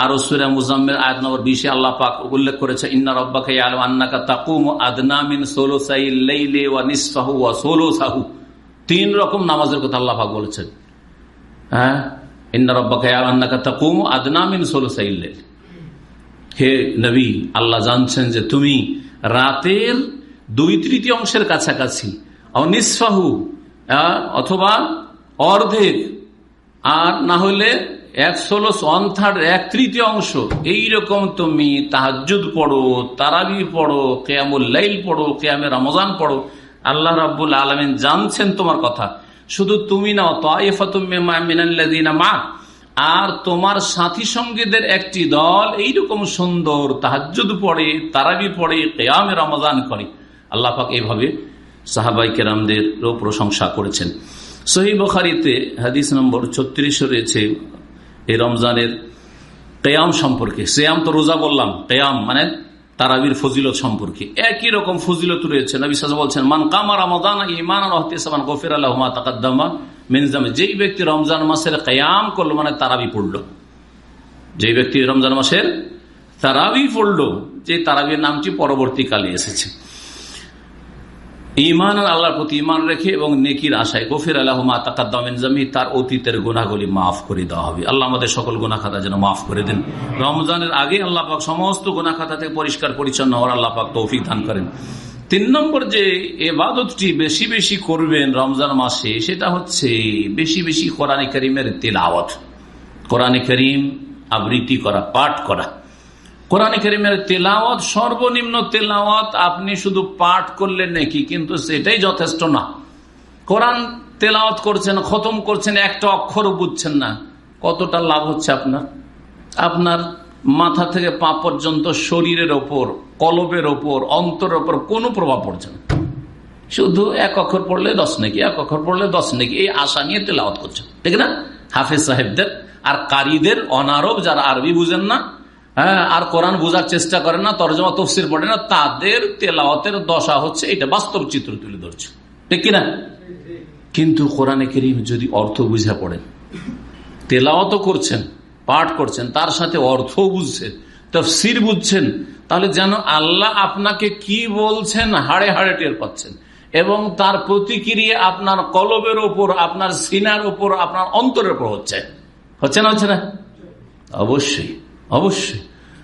আর সুরা মুজাম্মের আয়াত নম্বর বিশে আল্লাহ পাক উল্লেখ করেছে, ইন্না রব্বাকে আলম আন্নাকা তাকুম আদনামিন সোলো সাইলে ওয়া নিসফাহু ওয়া সোলো সাহু তিন রকম নামাজের কথা আল্লাহ পাক বলেছেন। হ্যাঁ? হে নবী, আল্লাহ জানছেন যে তুমি রাতের দুই তৃতীয় অংশের কাছাকাছি, অনিসফাহু অথবা অর্ধেক, আর না হলে এক ষোলো ওয়ান থার্ড, এক তৃতীয় অংশ, এইরকম তুমি তাহাজুদ পড়ো, তারাবি পড়ো, কেয়ামুল লাইল পড়ো, কেয়ামে রমজান পড়ো। আল্লাহ রাবুল আলমিন জানছেন তোমার কথা। শুধু তুমি নাও মা। আর তোমার সাথী সঙ্গীদের একটি দল এইরকম সুন্দর তাহাজুদ পড়ে, তারাবি পড়ে, কেয়ামে রমজান করে। আল্লাহ পাক এইভাবে সাহাবাই কেরামদের প্রশংসা করেছেন। সহি বখারিতে হাদিস নম্বর ছত্রিশ রয়েছে, এই রমজানের কেয়াম সম্পর্কে। সেয়াম তো রোজা বললাম, কেয়াম মানে তারাবির ফজিলত সম্পর্কে। একই রকম ফজিলত রয়েছে। নবিশ্বাস বলছেন, মান কামা রমাদান ইমান গফির আল্লাহমা তাকাদ্দামা মিনজামে যেই ব্যক্তি রমজান মাসের কায়াম করল মানে তারাবি পড়ল। যেই ব্যক্তি রমজান মাসের তারাবি পড়ল, যে তারাবির নামটি পরবর্তীকালে এসেছে। ইমান আল্লাহর প্রতি ইমান রেখে এবং নেকির আশায় গফির আল্লাহমা তাকাদ্দামি তার অতীতের গুণাগুলি মাফ করে দেওয়া হবে। আল্লাহ আমাদের সকল গুণা খাতা যেন মাফ করে দেন। রমজানের আগে আল্লাহ পাক সমস্ত গুণা খাতা থেকে পরিষ্কার পরিচ্ছন্ন হওয়ার আল্লাহ পাক তৌফিক দান করেন। তিন নম্বর যে এবাদতটি বেশি বেশি করবেন রমজান মাসে, সেটা হচ্ছে বেশি বেশি কোরআন করিমের তেলাওয়াত। কোরআন করিম আবৃত্তি করা, পাঠ করা। কোরআন করিমের তেলাওয়াত, সর্বনিম্ন তেলাওয়াত আপনি শুধু পাঠ করলেন নাকি, কিন্তু সেটাই যথেষ্ট না। কোরআন তেলাওয়াত করছেন, খতম করছেন, একটা অক্ষর বুঝছেন না। কতটা লাভ হচ্ছে আপনার? আপনার মাথা থেকে পা পর্যন্ত শরীরের ওপর, কলবের ওপর, অন্তরের ওপর কোনো প্রভাব পড়ছে না। শুধু এক অক্ষর পড়লে দশ নাকি, এক অক্ষর পড়লে দশ নাকি, এই আশা নিয়ে তেলাওয়াত করছেন। ঠিক না? হাফেজ সাহেবদের আর কারিদের অনারব যারা আরবি বুঝেন না হ্যাঁ আর কোরআন বোঝার চেষ্টা করে না, তর্জমা তফসির পড়ে না, তাদের তেলাওয়াতের দশা হচ্ছে এটা বাস্তব চিত্র তুলে ধরছে। ঠিক কিনা? কিন্তু কোরআনে কেরিম যদি অর্থ বুঝে পড়েন তেলাওয়াত করছেন, পাঠ করছেন, তার সাথে অর্থ বুঝছেন, তফসির বুঝছেন, তাহলে যেন আল্লাহ আপনাকে কি বলছেন হাড়ে হাড়ে টের পাচ্ছেন, এবং তার প্রতিক্রিয়া আপনার কলবের ওপর, আপনার সিনার ওপর, আপনার অন্তরের ওপর হচ্ছে। হচ্ছে না হচ্ছে না? অবশ্যই অবশ্যই।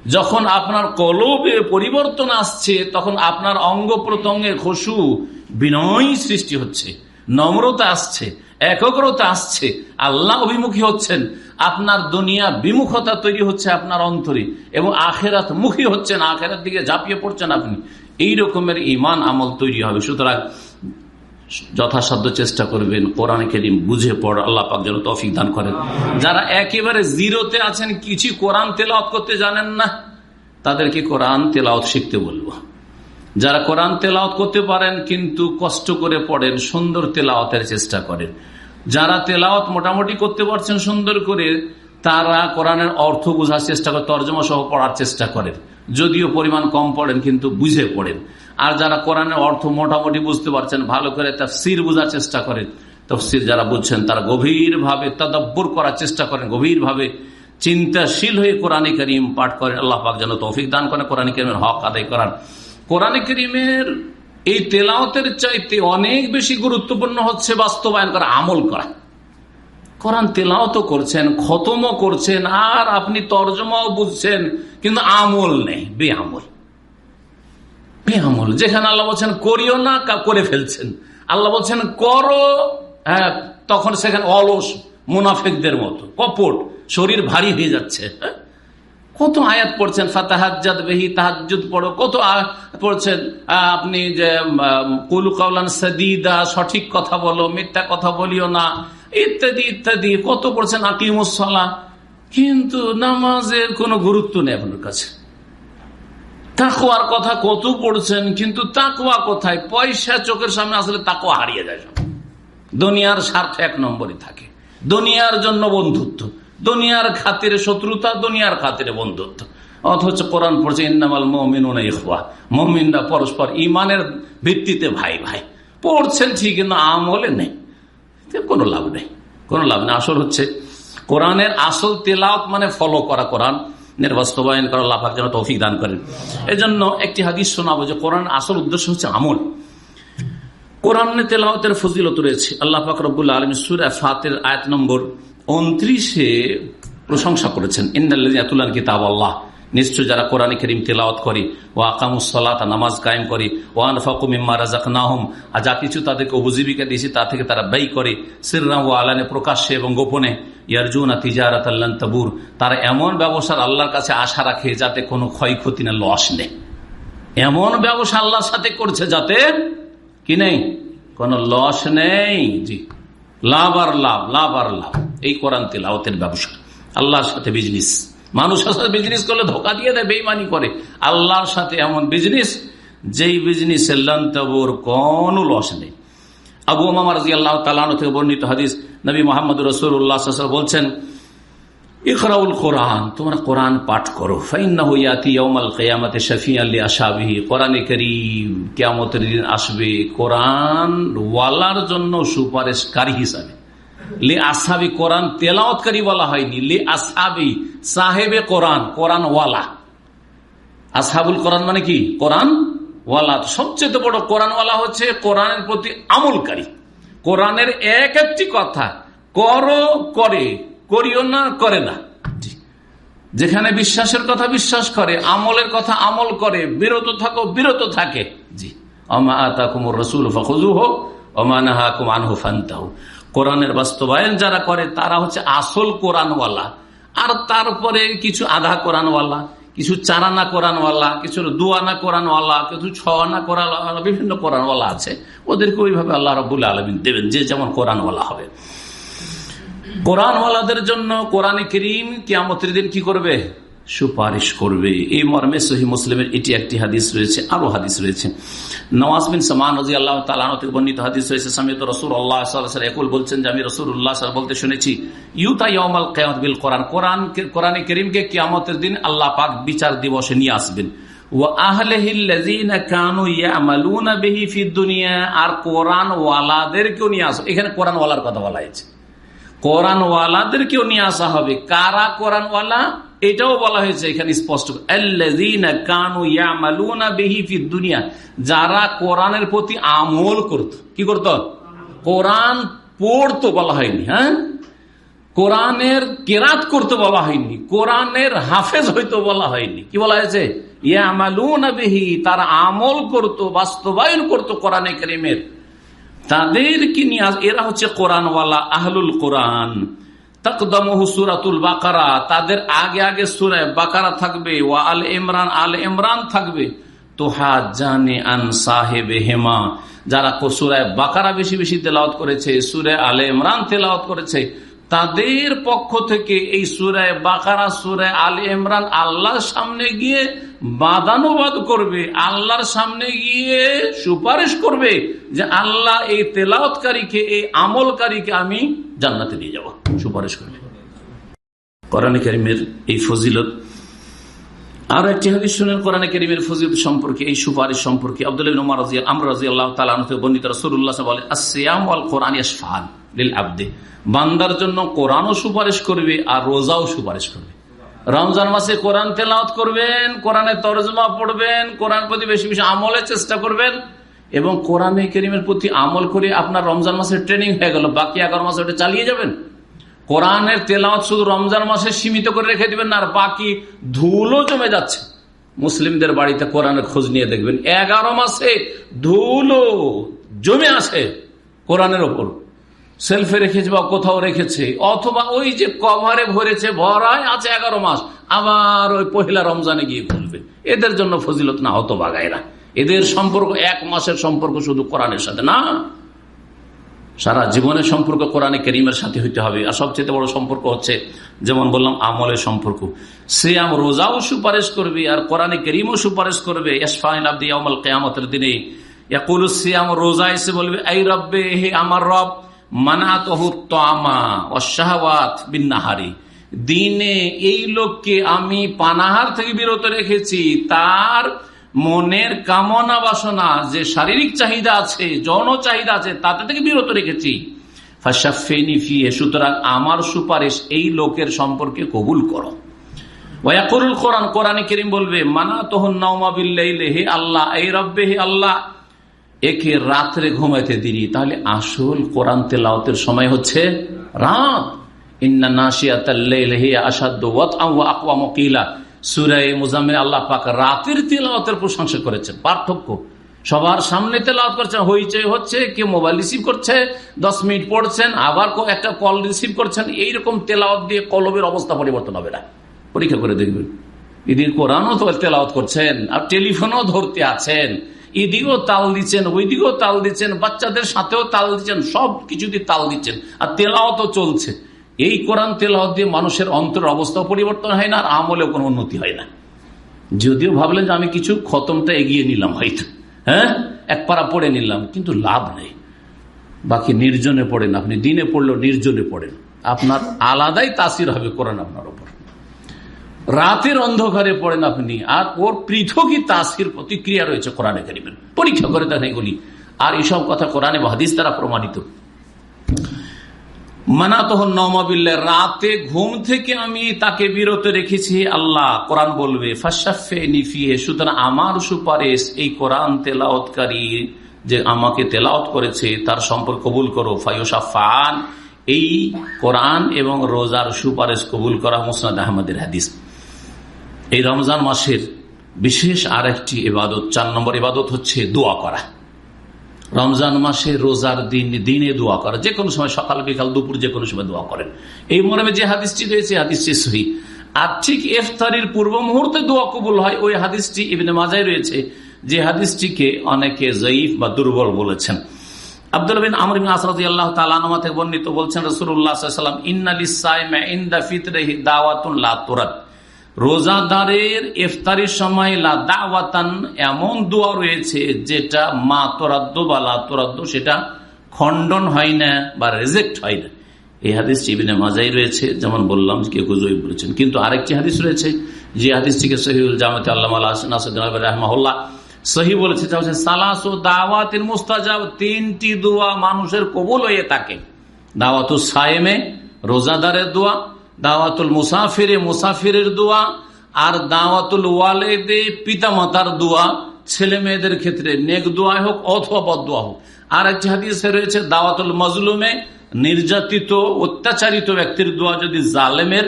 যখন আপনার কলবে পরিবর্তন আসছে, তখন আপনার অঙ্গ প্রত্যঙ্গে খসু বিনয় সৃষ্টি হচ্ছে, নম্রতা আসছে, একগ্রতা আসছে, আল্লাহ অভিমুখী হচ্ছেন, আপনার দুনিয়া বিমুখতা তৈরি হচ্ছে আপনার অন্তরে এবং আখেরাত মুখী হচ্ছেন, আখেরাত দিকে ঝাঁপিয়ে পড়ছেন আপনি। এই রকমের ইমান আমল তৈরি হবে। সুতরাং যথাসাধ্য চেষ্টা করবেন, কোরআন কেরিম বুঝে পড়, আল্লাহ পাক যেন তফিক দান করেন। যারা একেবারে জিরোতে আছেন কিছু কোরআন তেলাওত করতে জানেন না, তাদেরকে কোরআন তেলাওত শিখতে বলব। যারা কোরআন তেলাওত করতে পারেন, কিন্তু কষ্ট করে পড়েন, সুন্দর তেলাওয়াতের চেষ্টা করেন। যারা তেলাওয়াত মোটামুটি করতে পারছেন সুন্দর করে, তারা কোরআনের অর্থ বোঝার চেষ্টা করে, তর্জমা সহ পড়ার চেষ্টা করেন। যদিও পরিমাণ কম পড়েন, কিন্তু বুঝে পড়েন। আর যারা কোরআনের অর্থ মোটামুটি বুঝতে পারছেন, ভালো করে তার সির বোঝার চেষ্টা করেন। তফসির যারা বুঝছেন, তারা গভীরভাবে তদব্বর করার চেষ্টা করেন, গভীরভাবে চিন্তাশীল হয়ে কোরআন করিম পাঠ করেন। আল্লাহ পাক যেন তৌফিক দান করেন, কোরআন করিমের হক আদায় করার কোরআন করিমের এই তেলাওতের চাইতে অনেক বেশি গুরুত্বপূর্ণ হচ্ছে বাস্তবায়ন করা, আমল করা। কোরআন তেলাও তো করছেন, খতমও করছেন, আর আপনি তর্জমাও বুঝছেন, কিন্তু আমল নেই, বেআমল। বেআমল যেখানে আল্লাহ বলছেন, করিও না করে ফেলছেন। আল্লাহ বলছেন, করো। হ্যাঁ তখন সেখানে অলস মুনাফেকদের মতো, কপট, শরীর ভারী হয়ে যাচ্ছে। হ্যাঁ কত আয়াত পড়ছেন ফাতাহাজাদ বেহি তাহাজুদ পড়ো। কত পড়ছেন আপনি যে কুলু কাউলান সদিদা, সঠিক কথা বলো, মিথ্যা কথা বলিও না, ইত্যাদি ইত্যাদি, কত পড়ছেন আকিমুসলা কিন্তু নামাজের কোনো গুরুত্ব নেই আপনার কাছে। তাকুয়ার কথা কত পড়ছেন, কিন্তু তাকুয়া কোথায়? পয়সা চোখের সামনে আসলে তাকুয়া হারিয়ে যায় দুনিয়ার স্বার্থ এক নম্বরই থাকে। দুনিয়ার জন্য বন্ধুত্ব। দুনিয়ার খাতিরে শত্রুতা, দুনিয়ার খাতিরে বন্ধুত্ব। অথচ কোরআন পড়ছে, ইন্নামাল মমিন মমিনরা পরস্পর ইমানের ভিত্তিতে ভাই ভাই। পড়ছেন ঠিক, কিন্তু আমলে নেই। কোনো লাভ নেই। কোনো লাভ নেই। আসল হচ্ছে, কোরআনের আসল তেলাওত মানে ফলো করা কোরআন। বাস্তবায়ন করা লাফাক যেন তৌফিক দান করেন। এজন্য একটি হাদিস শোনাবো যে কোরআন আসল উদ্দেশ্য হচ্ছে আমল। কোরআন তেলাওতের ফজিলত রয়েছে। আল্লাহ পাক রবুল্লা আলম সুরা ফাতের আয়াত নম্বর উনত্রিশে প্রশংসা করেছেন। ইন্দাল কিতাব আল্লাহ। নিশ্চয় যারা কোরআন করিম তেলাওয়াত করে, ও আকামুসলাত নামাজ কায়েম করে, ও আনফাকুমিম্মা রাজাক নাহম আর যা কিছু তাদেরকে উপজীবিকা দিয়েছি তা থেকে তারা ব্যয় করে, সিররাম ও আলানে প্রকাশ্যে এবং গোপনে, ইয়ারজুনা তিজারাত আল্লাহ তাবুর, তারা এমন ব্যবসার আল্লাহর কাছে আশা রাখে যাতে কোনো ক্ষয়ক্ষতি না, লস নেই। এমন ব্যবসা আল্লাহর সাথে করছে যাতে কি নেই? কোন লস নেই। জি। লাভ আর লাভ লাভ আর লাভ। এই কোরআন তেলাওতের ব্যবসা। আল্লাহর সাথে বিজনেস মানুষের সাথে বিজনেস করলে ধোকা দিয়ে দেয়, বেইমানি করে। আল্লাহর সাথে এমন বিজনেস যেই বিজনেস লন্তবর কোন লস নেই। আবু মামার আল্লাহ তালানো থেকে বর্ণিত হাদিস, নবী মোহাম্মদ রসুল্লাহ বলছেন, ইকরাউল কোরআন, তোমরা কোরআন পাঠ করো। কেয়ামতে শফি আল্লি আসাবিহি কোরআনে করিম কেয়ামতের দিন আসবে কোরআন ওয়ালার জন্য সুপারিশকারী হিসাবে। লে আসাবি কোরআন তেলাওয়াতকারী বলা হয়নি লে আসাবি সাহেবে কোরআন কোরআন ওয়ালা আসাবুল কোরআন মানে কি? কোরআন ওয়ালা সবচেয়ে বড় কোরআন ওয়ালা হচ্ছে কোরআনের প্রতি আমলকারী। কোরআনের এক একটি কথা, করো, করে, করিও না, করে না। যেখানে বিশ্বাসের কথা বিশ্বাস করে, আমলের কথা আমল করে, বিরত থাকো, বিরত থাকে। জি। অমা কুমর রসুল হোক ফান্তাহু। কোরআনের বাস্তবায়ন যারা করে, তারা হচ্ছে আসল কোরআনওয়ালা। আর তারপরে কিছু আধা কোরআনওয়ালা, কিছু চারানা কোরআনওয়ালা, কিছু দুয়ানা কোরআনওয়ালা, কিছু ছানা কোরআনওয়ালা, বিভিন্ন কোরআনওয়ালা আছে। ওদেরকে ওইভাবে আল্লাহ রবুল আলমিন দেবেন, যে যেমন কোরআনওয়ালা হবে। কোরআনওয়ালাদের জন্য কোরআনে করিম কিয়ামতের দিন কি করবে? সুপারিশ করবে। এই মর্মে সহি মুসলিমের এটি একটি হাদিস রয়েছে আরও হাদিস রয়েছে। নওয়াজ বিন সামান রাজি আল্লাহ তালানো থেকে বর্ণিত হাদিস রয়েছে সামিত রসুল আল্লাহ একুল বলছেন যে, আমি রসুল উল্লাহ বলতে শুনেছি, ইউতা ইয়মাল কেয়ামত বিল কোরআন। কোরআন কোরআনে করিমকে কিয়ামতের দিন আল্লাহ পাক বিচার দিবসে নিয়ে আসবেন। আর কোরআন ওয়ালাদেরকেও নিয়ে আসবে এখানে কোরআন ওয়ালার কথা বলা হয়েছে। কোরআন ওয়ালাদেরকেও নিয়ে আসা হবে। কারা কোরআন ওয়ালা এটাও বলা হয়েছে এখানে স্পষ্ট। দুনিয়া। যারা কোরআনের প্রতি আমল করত। কি করত? কোরআন পড়তো বলা হয়নি হ্যাঁ? কোরআনের কেরাত করতে বলা হয়নি। কোরআনের হাফেজ হইতো বলা হয়নি। কি বলা হয়েছে? ইয়ামালুনবিহি তারা আমল করত, বাস্তবায়ন করত কোরআনে করিমের। তাদেরকে নিয়ে এরা হচ্ছে কোরআনওয়ালা আহলুল কোরআন। সুরাতুল বাকারা। তাদের আগে আগে সুরায় বাকারা থাকবে। ও আল ইমরান আল ইমরান থাকবে। তোহা জানে আন সাহেবে হেমা যারা সুরায় বাকারা বেশি বেশি তেলাওত করেছে সুরে আলে ইমরান তেলাওত করেছে তাদের পক্ষ থেকে এই সুরায় বাকারা, সুরায় আল ইমরান আল্লাহর সামনে গিয়ে বাদানুবাদ করবে, আল্লাহর সামনে গিয়ে সুপারিশ করবে যে আল্লাহ এই তেলাওতকারীকে এই আমলকারীকে আমি জান্নাতে নিয়ে যাব। সুপারিশ করবে। করানিকারিমের এই ফজিলত আরও একটি হাদিস শুনেন কোরআন করিমের ফজিলত সম্পর্কে, এই সুপারিশ সম্পর্কে আব্দে। বান্দার জন্য কোরআনও সুপারিশ করবে আর রোজাও সুপারিশ করবে। রমজান মাসে কোরআন তেলাওত করবেন, কোরআনের তরজমা পড়বেন, কোরআন প্রতি বেশি বেশি আমলের চেষ্টা করবেন এবং কোরআনে কেরিমের প্রতি আমল করে আপনার রমজান মাসের ট্রেনিং হয়ে গেল, বাকি এগারো মাসে ওটা চালিয়ে যাবেন। কোরআনের তেলাওয়াত শুধু রমজান মাসে সীমিত করে রেখে দিবেন আর বাকি ধুলো জমে যাচ্ছে। মুসলিমদের বাড়িতে কোরআনের খোঁজ নিয়ে দেখবেন, এগারো মাসে ধুলো জমে আছে কোরআনের ওপর। সেলফে রেখেছে বা কোথাও রেখেছে, অথবা ওই যে কভারে ভরেছে, ভরায় আছে এগারো মাস, আবার ওই পহিলা রমজানে গিয়ে খুলবে। এদের জন্য ফজিলত না হতো বাগাইরা এদের সম্পর্ক এক মাসের সম্পর্ক শুধু কোরআনের সাথে না। সারা জীবনের সম্পর্ক কোরআনে করিমের সাথে হইতে হবে। আর সবচেয়ে বড় সম্পর্ক হচ্ছে, যেমন বললাম, আমলের সম্পর্ক। সিয়াম, রোজাও সুপারিশ করবে আর কোরআনে করিমও সুপারিশ করবে। আমল কেয়ামতের দিনে সিয়াম, রোজা এসে বলবে এই রব্বে, হে আমার রব বিন্নাহারি দিনে এই লোককে আমি পানাহার থেকে বিরত রেখেছি, তার মনের কামনা বাসনা যে শারীরিক চাহিদা আছে, যৌন চাহিদা আছে, তাতে থেকে বিরত রেখেছি। সুতরাং আমার সুপারিশ এই লোকের সম্পর্কে কবুল করো। ওয়াকুরুল বলবে, মানা তহন হে আল্লাহ হে আল্লাহ, একে রাত্রে ঘুমাইতে তাহলে আসল সময় হচ্ছে ইন্না আল্লাহ পাক রাতের তেলাওয়াতের প্রশংসা করেছেন। পার্থক্য, সবার সামনে তেলাওয়াত করছেন, হইচই হচ্ছে, কেউ মোবাইল রিসিভ করছে, দশ মিনিট পড়ছেন, আবার একটা কল রিসিভ করছেন, এইরকম তেলাওয়াত দিয়ে কলবের অবস্থা পরিবর্তন হবে না। পরীক্ষা করে দেখবেন। এদিন কোরআনও তো তেলাওয়াত করছেন, আর টেলিফোনও ধরতে আছেন। এদিকেও তাল দিচ্ছেন, ওইদিকেও তাল দিচ্ছেন, বাচ্চাদের সাথেও তাল দিচ্ছেন সব কিছুতে তাল দিচ্ছেন, আর তেলাও তো চলছে। এই কোরআন তেলাওয়াত দিয়ে মানুষের অন্তরের অবস্থা পরিবর্তন হয় না, আর আমলেও কোনো উন্নতি হয় না। যদিও ভাবলেন যে আমি কিছু খতমটা এগিয়ে নিলাম হয়তো। হ্যাঁ? এক পাড়া পড়ে নিলাম, কিন্তু লাভ নেই। বাকি নির্জনে পড়েন আপনি, দিনে পড়লেও নির্জনে পড়েন। আপনার আলাদাই তাসির হবে কোরআন আপনার ওপর রাতের অন্ধকারে পড়েন আপনি, আর ওর পৃথকই তাসির প্রতিক্রিয়া রয়েছে কোরআনে কারিমের। পরীক্ষা করে দেখেন এগুলি। আর এইসব কথা কোরআনে হাদিস দ্বারা প্রমাণিত। রাতে ঘুম থেকে আমি তাকে বিরত রেখেছি, আল্লাহ কোরআন বলবে নিফিয়ে সুতরাং আমার সুপারিশ এই কোরআন তেলাওতকারী যে আমাকে তেলাওত করেছে তার সম্পর্ক কবুল করো। ফায়ুসাফান এই কোরআন এবং রোজার সুপারিশ কবুল করা মুসনাদ আহমদের হাদিস। এই রমজান মাসের বিশেষ আর একটি এবাদত চার নম্বর এবাদত হচ্ছে দোয়া করা। রমজান মাসে রোজার দিন, দিনে দোয়া করা। যে কোনো সময় সকাল, বিকাল, দুপুর যে কোনো সময় দোয়া করেন। এই মর্মে যে হাদিসটি রয়েছে হাদিসটি সহি। আর ঠিক ইফতারির পূর্ব মুহূর্তে দোয়া কবুল হয়, ওই হাদিসটি ইবনে মাজায় রয়েছে, যে হাদিসটিকে অনেকে জয়ীফ বা দুর্বল বলেছেন। আব্দুল বিন আমর বিন আসরাদি আল্লাহ তাআলা থেকে বর্ণিত বলছেন ওয়াসাল্লাম ইন্নালিস-সাইমা ইনদা ফিতরিহি দাওয়াতুন রোজাদারের ইফতারির সময় লাদাওয়াতান এমন দোয়া রয়েছে যেটা মা তোরাদ্দ বা লাতরাদ্দ সেটা খণ্ডন হয় না বা রেজেক্ট হয় না। এই হাদিস চিবিনে মাজাই রয়েছে, যেমন বললাম কেউ জয়ী বলেছেন। কিন্তু আরেকটি হাদিস রয়েছে, যে হাদিসটিকে সহিউল জামাতে আল্লাহ রহমাল্লাহ সহি বলেছে সালাস ও দাওয়াতের মুস্তাজাব তিনটি দোয়া মানুষের কবুল হয়ে থাকে। দাওয়াত সায়েমে, রোজাদারের দোয়া দাওয়াতুল মুসাফিরে, মুসাফিরের দোয়া, আর দাওয়াতুল ওয়ালেদে পিতা মাতার দোয়া, ছেলে মেয়েদের ক্ষেত্রে নেক দোয়া হোক অথবা বদ দোয়া হোক। আর একটি হাদিসে রয়েছে, দাওয়াতুল মজলুমে নির্যাতিত, অত্যাচারিত ব্যক্তির দোয়া যদি জালেমের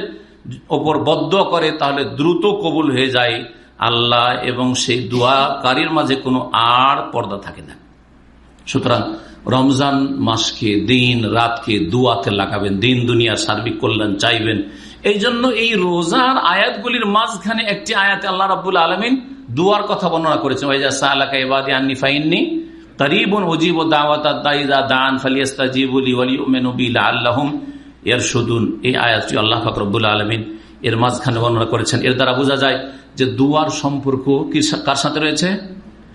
ওপর বদ্ধ করে, তাহলে দ্রুত কবুল হয়ে যায়। আল্লাহ এবং সেই দোয়াকারীর মাঝে কোনো আর পর্দা থাকে না। সুতরাং রমজান মাসকে, দিন রাতকে দুয়াতে লাগাবেন, দিন দুনিয়ার সার্বিক কল্যাণ চাইবেন। এই জন্য এই রোজার আয়াতগুলির মাঝখানে একটি আয়াত আল্লাহ রাবুল আলমিন দুয়ার কথা বর্ণনা করেছেন। এর সুদুন এই আয়াতটি আল্লাহ এর মাঝখানে বর্ণনা করেছেন। এর দ্বারা বোঝা যায় যে দুয়ার সম্পর্ক কার সাথে রয়েছে?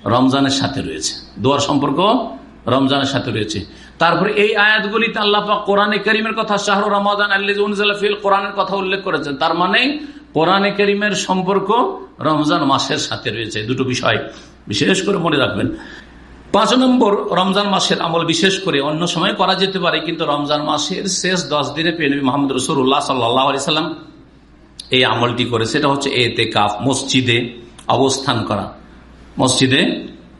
রমজানের সাথে রয়েছে। দুয়ার সম্পর্ক রমজানের সাথে রয়েছে। তারপরে এই আয়াতগুলিতে আল্লাহ কোরআনে করিমের কথা শাহরু রমাদান আল্লিল কোরআনের কথা উল্লেখ করেছেন। তার মানে কোরআনে করিমের সম্পর্ক রমজান মাসের সাথে রয়েছে। দুটো বিষয় বিশেষ করে মনে রাখবেন। পাঁচ নম্বর, রমজান মাসের আমল বিশেষ করে অন্য সময় করা যেতে পারে, কিন্তু রমজান মাসের শেষ দশ দিনে পেয়ে মোহাম্মদ রসুল্লাহ সাল্লাহ সাল্লাম এই আমলটি করে সেটা হচ্ছে এতে কাফ মসজিদে অবস্থান করা। মসজিদে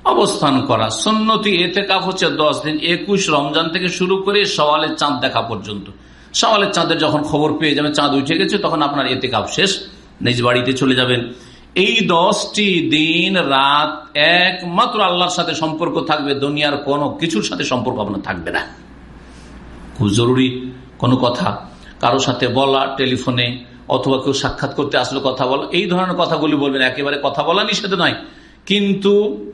অবস্থান করা। সন্নতি এতে কাপ হচ্ছে দশ দিন, একুশ রমজান থেকে শুরু করে সওয়ালের চাঁদ দেখা পর্যন্ত। সওয়ালের চাঁদের যখন খবর পেয়ে যাবেন, চাঁদ উঠে গেছে, তখন আপনার এতে কাপ শেষ, নিজ বাড়িতে চলে যাবেন। এই দশটি দিন, রাত একমাত্র আল্লাহর সাথে সম্পর্ক থাকবে, দুনিয়ার কোনো কিছুর সাথে সম্পর্ক আপনার থাকবে না। খুব জরুরি কোনো কথা। কারও সাথে বলা, টেলিফোনে, অথবা কেউ সাক্ষাৎ করতে আসলে, কথা বলা, এই ধরনের কথাগুলি বলবেন, একেবারে কথা বলা নিষেধ নয়। কিন্তু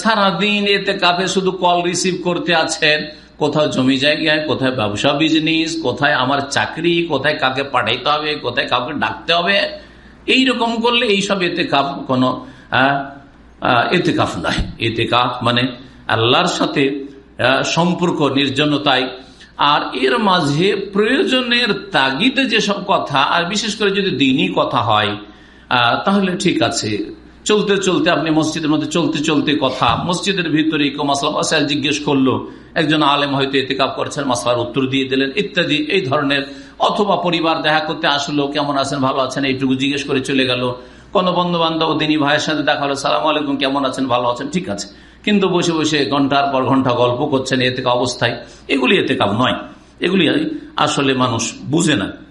সারাদিন এতে কাপে শুধু কল রিসিভ করতে আছেন, কোথাও জমি জায়গায় কোথায় ব্যবসা বিজনেস কোথায় আমার চাকরি, কোথায় কাকে পাঠাইতে হবে, কোথায় কাউকে ডাকতে হবে এই রকম করলে এইসব এতে কাপ কোনো এতে কাপ নয় এতে কাপ মানে আল্লাহর সাথে সম্পর্ক নির্জনতায়। আর এর মাঝে প্রয়োজনের তাগিদে যেসব কথা, আর বিশেষ করে যদি দিনই কথা হয় তাহলে ঠিক আছে। চলতে চলতে আপনি মসজিদের মধ্যে চলতে চলতে কথা। মসজিদের ভিতরে জিজ্ঞেস করল, একজন আলেম হয়তো এতে কাপ করছেন, মাসলার উত্তর দিয়ে দিলেন, ইত্যাদি, এই ধরনের। অথবা পরিবার দেখা করতে আসলো, কেমন আছেন, ভালো আছেন, এইটুকু জিজ্ঞেস করে চলে গেল। কোনো বন্ধু বান্ধব দিনী ভাইয়ের সাথে দেখা হলো, সালাম আলাইকুম, কেমন আছেন, ভালো আছেন? ঠিক আছে। কিন্তু বসে বসে ঘণ্টার পর ঘণ্টা গল্প করছেন এতে অবস্থায়। এগুলি এতে কাপ নয়। এগুলি আসলে মানুষ বুঝে না।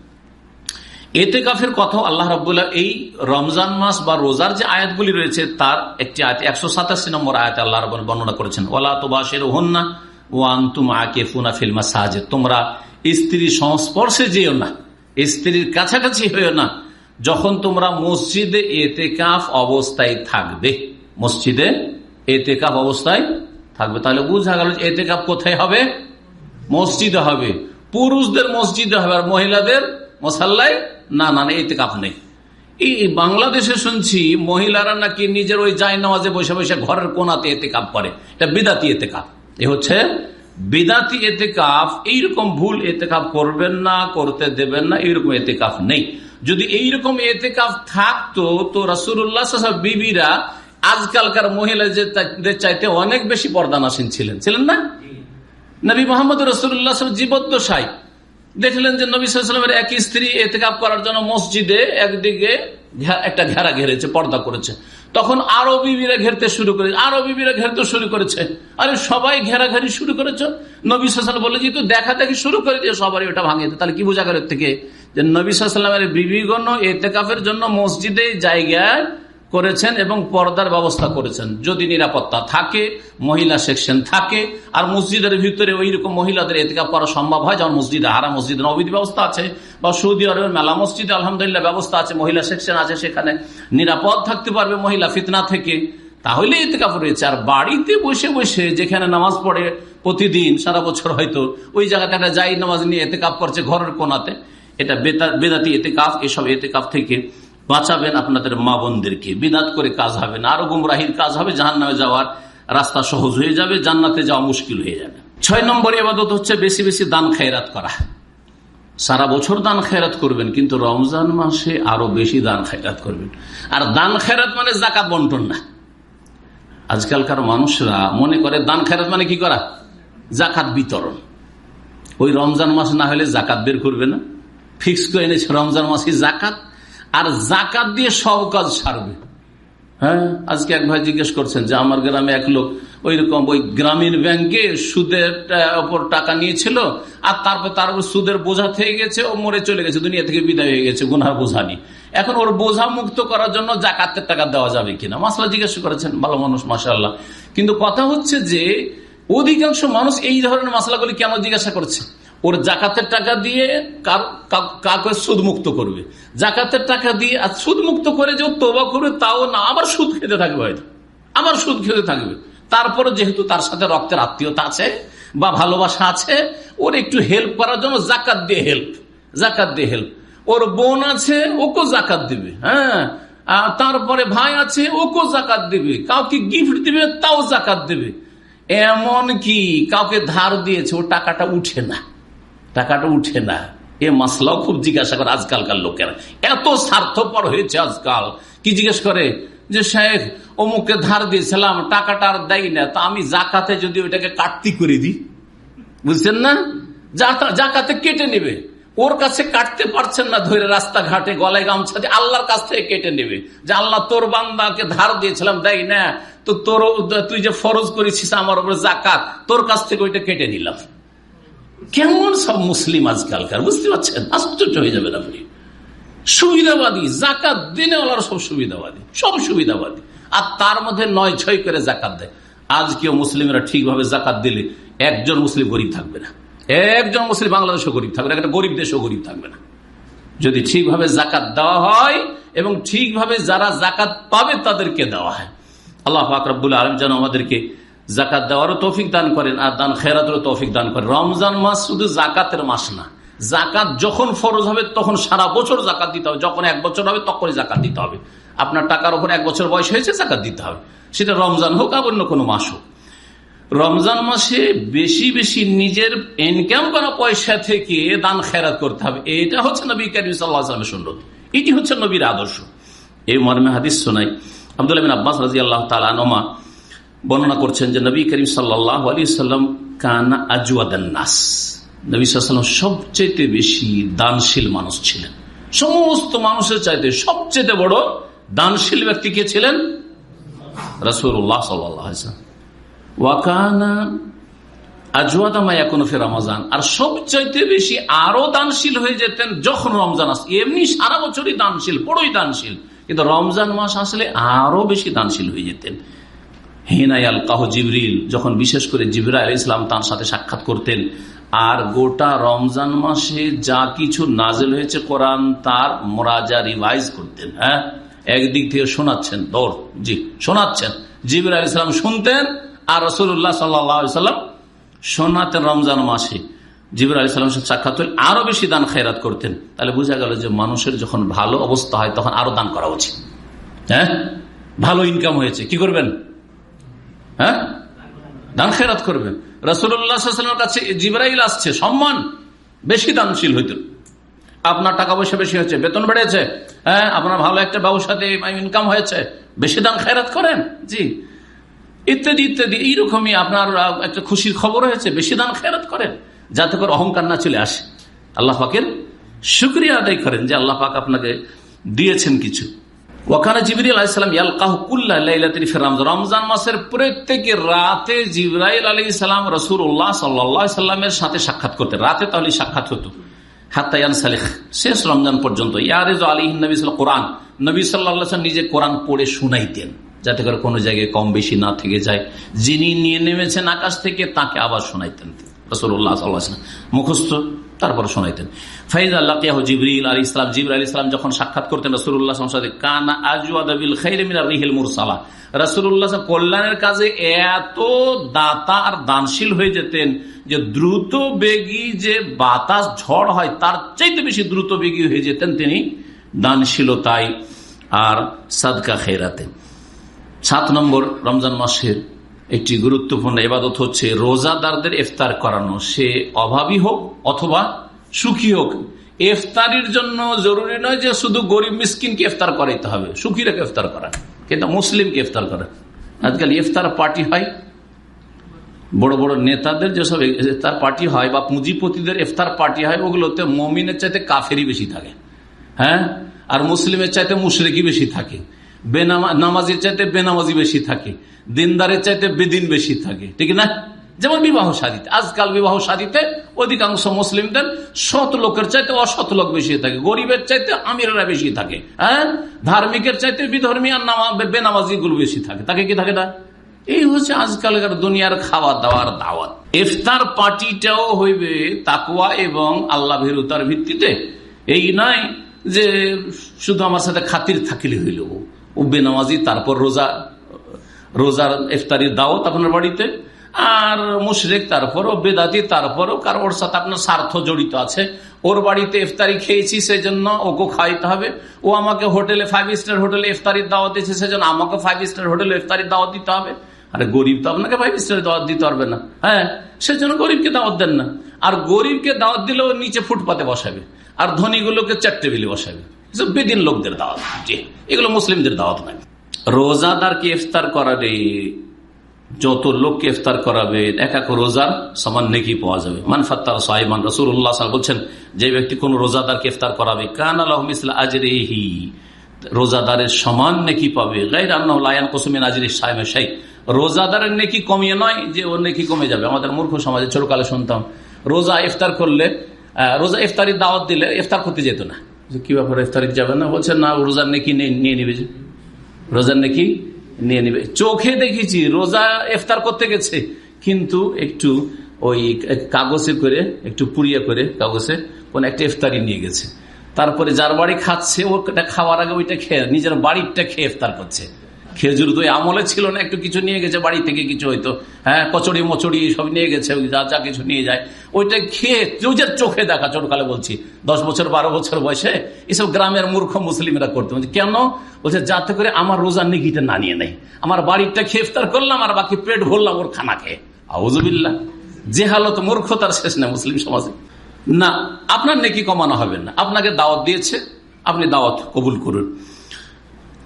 এতে কাফের কথা আল্লাহ রবাহ এই রমজান মাস বা রোজার যে আয়াতগুলি রয়েছে, তার একটি আয়াত, একশো সাতাশি নম্বর আয়াত আল্লাহ রব বর্ণনা করেছেন ওলা তো বাসের হন্না ও আন্তুম আকে ফুনা ফিল্মা সাহায্যে তোমরা স্ত্রীর সংস্পর্শে যেও না, স্ত্রীর কাছাকাছি হইও না, যখন তোমরা মসজিদে এতে কাফ অবস্থায় থাকবে মসজিদে এতে কাফ অবস্থায় থাকবে, তাহলে বুঝা গেল এতে কাপ কোথায় হবে? মসজিদে হবে, পুরুষদের মসজিদে হবে আর মহিলাদের মশাল্লায় না না এতে কাপ নেই। এই বাংলাদেশে শুনছি মহিলারা নাকি নিজের ওই জায় নামাজে বসে বসে ঘরের কোনাতে এতে কাপ করে। এটা বিদাতি এতে কাপ এ হচ্ছে বিদাতি এতে কাপ এইরকম ভুল এতে কাপ করবেন না করতে দেবেন না এইরকম এতে কাপ নেই। যদি এইরকম এতে কাপ থাকতো তো রাসুল্লাহ বিবিরা আজকালকার মহিলাদের চাইতে অনেক বেশি পর্দানাসীন ছিলেন। ছিলেন না? নবী মোহাম্মদ রসুল্লাহ জীবদ্দশাই দেখলেন যে নবী সাল্লামের এক স্ত্রী এতেকাপ করার জন্য মসজিদে একদিকে একটা ঘেরা ঘেরেছে, পর্দা করেছে। তখন আরও বিবিরা ঘেরতে শুরু করেছে আরও বিবিরা ঘেরতে শুরু করেছে। আরে সবাই ঘেরাঘেরি শুরু করেছে? নবী সাল বলে যেহেতু দেখা দেখি শুরু করে দিয়ে সবারই ওটা ভাঙিয়ে তাহলে কি বোঝা গেল থেকে? যে নবী সাল্লামের বিবিগণ এতেকাফের জন্য মসজিদে জায়গায় করেছেন এবং পর্দার ব্যবস্থা করেছেন। যদি নিরাপত্তা থাকে, মহিলা সেকশন থাকে, আর মসজিদের ভিতরে ওই রকম মহিলাদের এতেকাপ করা সম্ভব হয়, যেমন মসজিদে হারা মসজিদে নবীদ ব্যবস্থা আছে, বা সৌদি আরবের মেলা মসজিদে আলহামদুলিল্লাহ ব্যবস্থা আছে, মহিলা সেকশন আছে সেখানে। নিরাপদ থাকতে পারবে মহিলা ফিতনা থেকে তাহলে এতেকাপ রয়েছে। আর বাড়িতে বসে বসে যেখানে নামাজ পড়ে প্রতিদিন, সারা বছর হয়তো, ওই জায়গাতে একটা যাই নামাজ নিয়ে এতে কাপ করছে ঘরের কোনাতে এটা বেদাতি এতে কাপ এসব এতে কাপ থেকে বাঁচাবেন আপনাদের মা বোনদেরকে। বিনাদ করে কাজ হবে না। আরও গুমরাহির কাজ হবে জাহান নামে যাওয়ার রাস্তা সহজ হয়ে যাবে, জান্নাতে যাওয়া মুশকিল হয়ে যাবে। ছয় নম্বর এবাদত হচ্ছে বেশি বেশি দান খায়রাত করা। সারা বছর দান খেরাত করবেন, কিন্তু রমজান মাসে আরও বেশি দান খেরাত করবেন। আর দান খেরাত মানে জাকাত বন্টন না। আজকালকার মানুষরা মনে করে দান খেরাত মানে কি করা? জাকাত বিতরণ। ওই রমজান মাস না হলে জাকাত বের করবে না। ফিক্স করে এনেছে, রমজান মাসে জাকাত আর জাকাত দিয়ে সব কাজ সারবে হ্যাঁ? আজকে এক ভাই জিজ্ঞেস করছেন যে, আমার গ্রামে এক লোক ওই রকম ওই গ্রামীণ ব্যাংকে সুদের ওপর টাকা নিয়েছিল আর তারপর তার সুদের বোঝা থেকে গেছে, ও মরে চলে গেছে, দুনিয়া থেকে বিদায় হয়ে গেছে, গুনার বোঝা নিয়ে এখন ওর বোঝা মুক্ত করার জন্য জাকাতের টাকা দেওয়া যাবে কিনা? মাসলা জিজ্ঞেস করেছেন, ভালো মানুষ মাসাল্লাহ কিন্তু কথা হচ্ছে যে, অধিকাংশ মানুষ এই ধরনের মশলাগুলি কেন জিজ্ঞাসা করছে? ওর জাকাতের টাকা দিয়ে কাকে সুদ মুক্ত করবে। জাকাতের টাকা দিয়ে আর সুদ মুক্ত করে যে তোবা করবে, তাও না, আবার সুদ খেতে থাকবে হয়তো। আবার সুদ খেতে থাকবে। তারপরে যেহেতু তার সাথে রক্তের আত্মীয়তা আছে বা ভালোবাসা আছে, ওর একটু হেল্প করার জন্য জাকাত দিয়ে হেল্প জাকাত দিয়ে হেল্প ওর বোন আছে ওকে জাকাত দিবে হ্যাঁ। তারপরে ভাই আছে ওকে জাকাত দিবে। কাউকে গিফট দিবে, তাও জাকাত দেবে। এমন কি, কাউকে ধার দিয়েছে, ও টাকাটা উঠে না। টাকাটা উঠে না। এ মাসলাও খুব জিজ্ঞাসা করে আজকালকার লোকেরা। এত স্বার্থপর হয়েছে আজকাল। কি জিজ্ঞেস করে? যে শেখ, অমুককে ধার দিয়েছিলাম, টাকাটা আর দেয় না। তা আমি জাকাতে যদি ওইটাকে কাটতি করে দিই। বুঝছেন না? জাকাতে কেটে নেবে। ওর কাছে কাটতে পারছেন না ধরে রাস্তাঘাটে গলায় গামছা দিয়ে আল্লাহর কাছ থেকে কেটে নেবে। যে আল্লাহ তোর বান্দাকে ধার দিয়েছিলাম দেয় না। তো তোর তুই যে ফরজ করেছিস আমার উপরে জাকাত, তোর কাছ থেকে ওইটা কেটে নিলাম। কেমন সব মুসলিম আজকালকার? বুঝতে পারছেন? আশ্চর্য হয়ে যাবেন আপনি। সুবিধাবাদী, জাকাত দিনে ওনারা সব সুবিধাবাদী সব সুবিধাবাদী। আর তার মধ্যে নয় ছয় করে জাকাত দেয়। আজকেও মুসলিমরা ঠিকভাবে জাকাত দিলে একজন মুসলিম গরিব থাকবে না। একজন মুসলিম বাংলাদেশও গরিব থাকবে না, একটা গরিব দেশও গরিব থাকবে না। যদি ঠিকভাবে জাকাত দেওয়া হয় এবং ঠিকভাবে যারা জাকাত পাবে তাদেরকে দেওয়া হয়। আল্লাহ ফাকরাবুল আলম যেন আমাদেরকে জাকাত দেওয়ারও তৌফিক দান করেন আর দান খেরাতেরও তৌফিক দান করেন। রমজান মাস শুধু জাকাতের মাস না। জাকাত যখন ফরজ হবে, তখন সারা বছর জাকাত দিতে হবে। যখন এক বছর হবে, তখনই জাকাত দিতে হবে। আপনার টাকার ওপর এক বছর বয়স হয়েছে, জাকাত দিতে হবে। সেটা রমজান হোক আর অন্য কোনো মাস হোক। রমজান মাসে বেশি বেশি নিজের ইনকাম করা পয়সা থেকে দান খেরাত করতে হবে। এটা হচ্ছে নবী করিম সুন্নত। এটি হচ্ছে নবীর আদর্শ। এই মর্মে হাদিস শোনাই। আব্দুল আব্বাস রাজি আল্লাহ তালা বর্ণনা করছেন যে নবী করিম সাল্লাহ আলী সাল্লাম কানা আজওয়াদান্নাস নবী সাল্লাম সবচেয়ে বেশি দানশীল মানুষ ছিলেন। সমস্ত মানুষের চাইতে সবচেয়ে বড় দানশীল ব্যক্তি কে ছিলেন? ওয়াকানা রমজান। আর সবচাইতে বেশি আরও দানশীল হয়ে যেতেন যখন রমজান আস এমনি সারা বছরই দানশীল বড়ই দানশীল। কিন্তু রমজান মাস আসলে আরও বেশি দানশীল হয়ে যেতেন। হিনায়াল কাহ জিবরিল, যখন বিশেষ করে জিবরা ইসলাম তার সাথে সাক্ষাৎ করতেন, আর গোটা রমজান মাসে যা কিছু নাজেল হয়েছে কোরআন তার মোরাজা রিভাইজ করতেন হ্যাঁ? একদিক থেকে শোনাচ্ছেন, দৌড়, জি, শোনাচ্ছেন। জিবরা ইসলাম শুনতেন, আর রসুল্লাহ সাল্লাম শোনাতেন রমজান মাসে। জিবর আলী সাল্লাম সাক্ষাৎ হলে আরও বেশি দান খায়রাত করতেন। তাহলে বোঝা গেল যে মানুষের যখন ভালো অবস্থা হয়, তখন আরও দান করা উচিত হ্যাঁ? ভালো ইনকাম হয়েছে, কি করবেন? হ্যাঁ? দান খেরাত করবেন রসুল্লাহামের কাছে জিবরাইল আসছে, সম্মান। বেশি দানশীল হইত। আপনার টাকা পয়সা বেশি হয়েছে, বেতন বেড়েছে হ্যাঁ আপনার ভালো একটা ব্যবসাতে ইনকাম হয়েছে, বেশি দান খেরাত করেন? জি। ইত্যাদি ইত্যাদি, এইরকমই আপনার একটা খুশির খবর হয়েছে, বেশি দান খেরাত করেন, যাতে করে অহংকার না চলে আসে। আল্লাহ পাকের শুক্রিয়া আদায় করেন যে আল্লাহ পাক আপনাকে দিয়েছেন কিছু। ওখানে জিবরি আলাইসালাম রমজান। মাসের প্রত্যেক রাতে জিবরাইল আলী ইসলাম রসুল উল্লাহ সাল্লামের সাথে সাক্ষাৎ করতে রাতে তাহলে সাক্ষাৎ হতো। হাত্তায়ান সালেখ শেষ রমজান পর্যন্ত। ইয়ারেজ আলী নবী কোরআন। নবী সাল্লাহ নিজে কোরআন পড়ে শুনাইতেন, যাতে করে কোনো জায়গায় কম বেশি না থেকে যায়। যিনি নিয়ে নেমেছেন আকাশ থেকে তাকে আবার শোনাইতেন রসুল্লাহ মুখস্থ? তারপর শোনাইতেন। ফাইজ আল্লাহ জিবরিল আলী ইসলাম জিবর আলী ইসলাম যখন সাক্ষাৎ করতেন রসুল্লাহ কানা আজুয়াদিল রিহিল মুরসালা। রসুল্লাহ কল্যাণের কাজে এত দাতা আর দানশীল হয়ে যেতেন যে দ্রুত বেগী যে বাতাস ঝড় হয়, তার চাইতে বেশি দ্রুত বেগী হয়ে যেতেন তিনি দানশীলতায় আর সাদকা খেরাতেন সাত নম্বর রমজান মাসের একটি গুরুত্বপূর্ণ এবাদত হচ্ছে রোজাদারদের ইফতার করানো। সে অভাবী হোক অথবা সুখী হোক, ইফতারির জন্য জরুরি নয় যে শুধু গরিব মিসকিনকে ইফতার করাইতে হবে সুখীরাকে ইফতার করা কিন্তু মুসলিমকে ইফতার করা আজকাল ইফতার পার্টি হয়। বড় বড় নেতাদের যেসব ইফতার পার্টি হয় বা পুঁজিপতিদের ইফতার পার্টি হয়, ওগুলোতে মমিনের চাইতে কাফেরই বেশি থাকে। হ্যাঁ? আর মুসলিমের চাইতে মুশরেকই বেশি থাকে। নামাজের চাইতে বেনামাজি বেশি থাকে। দিনদারের চাইতে বেদিন বেশি থাকে। ঠিক না? যেমন বিবাহ সাদিতে। আজকাল বিবাহ সাদিতে অধিকাংশ মুসলিমদের সৎ লোকের চাইতে অসৎ লোক বেশি থাকে। গরিবের চাইতে আমিররা বেশি থাকে। হ্যাঁ? ধার্মিকের চাইতে বিধর্মী আর বেনামাজি গুলো বেশি থাকে। তাকে কি থাকে না? এই হচ্ছে আজকালকার দুনিয়ার খাওয়া দাওয়ার দাওয়াত। ইফতার পার্টিটাও হইবে তাকুয়া এবং আল্লাহ ভীরুতার ভিত্তিতে। এই নয় যে শুধু আমার সাথে খাতির থাকিলে হইল। ও বেনামাজি তারপর রোজা, রোজার ইফতারির দাওয়াত আপনার বাড়িতে, আর মুশরেক, তারপরও বেদাতি, তারপরও কারও ওর সাথে আপনার স্বার্থ জড়িত আছে। ওর বাড়িতে ইফতারি খেয়েছি সেই জন্য ওকে খাইতে হবে। ও আমাকে হোটেলে ফাইভ স্টার হোটেলে ইফতারির দাওয়াত দিয়েছে, সেজন্য আমাকে ফাইভ স্টার হোটেলে ইফতারির দাওয়াত দিতে হবে। আরে গরিব তো আপনাকে ফাইভ স্টার দাওয়াত দিতে পারবে না। হ্যাঁ সেজন্য গরিবকে দাওয়াত দেন না। আর গরিবকে দাওয়াত দিলেও নিচে ফুটপাতে বসাবে, আর ধনীগুলোকে চার টেবিলে বসাবে। বেদিন লোকদের দাওয়াত জি এগুলো মুসলিমদের দাওয়াত নয়। রোজাদারকে ইফতার করাবে? যত লোককে ইফতার করাবে, এক এক রোজার সমান নেকি পাওয়া যাবে। মানফাত্তার সাহেবান রসুল্লাহ বলছেন, যে ব্যক্তি কোন রোজাদারকে ইফতার করাবে, কান আলহম ইসলা আজরেহি। রোজাদারের সমান নেকি পাবে। গাই রান্নান কুসুমিন আজরি সাহেব শাই। রোজাদারের নেকি কমিয়ে নয় যে ওর নেকি কমে যাবে। আমাদের মূর্খ সমাজে ছোটকালে শুনতাম, রোজা ইফতার করলে রোজা ইফতারি দাওয়াত দিলে ইফতার করতে যেত না। কি ব্যাপারে তারিখ যাবে না? বলছে, না রোজার নেকি নিয়ে নিবে যে। রোজার নেকি নিয়ে নিবে। চোখে দেখেছি, রোজা ইফতার করতে গেছে। কিন্তু একটু ওই কাগজে করে, একটু পুড়িয়ে করে কাগজে কোন একটা ইফতারি নিয়ে গেছে। তারপরে যার বাড়ি খাচ্ছে, ওটা খাওয়ার আগে ওইটা খেয়ে, নিজের বাড়িটা খেয়ে ইফতার করছে। খেজুর তো আমলে ছিল না, একটু কিছু নিয়ে গেছে, বাড়ি থেকে কিছু হয়তো হ্যাঁ কচড়ি মচড়ি সব নিয়ে গেছে যা যা কিছু নিয়ে যায়। ওইটা খেয়ে নিজের চোখে দেখা ছোটকালে বলছি। দশ বছর, বারো বছর বয়সে এসব গ্রামের মূর্খ মুসলিমরা করতে। কেন? বলছে, যাতে করে আমার রোজার নিকিটা না নিয়ে নেই। আমার বাড়িটা খেয়ে ইফতার করলাম, আর বাকি পেট ভরলাম ওর খানা খেয়ে। আউজবিল্লা যে হালত মূর্খতার শেষ না মুসলিম সমাজে। না, আপনার নেকি কমানো হবে না। আপনাকে দাওয়াত দিয়েছে, আপনি দাওয়াত কবুল করুন।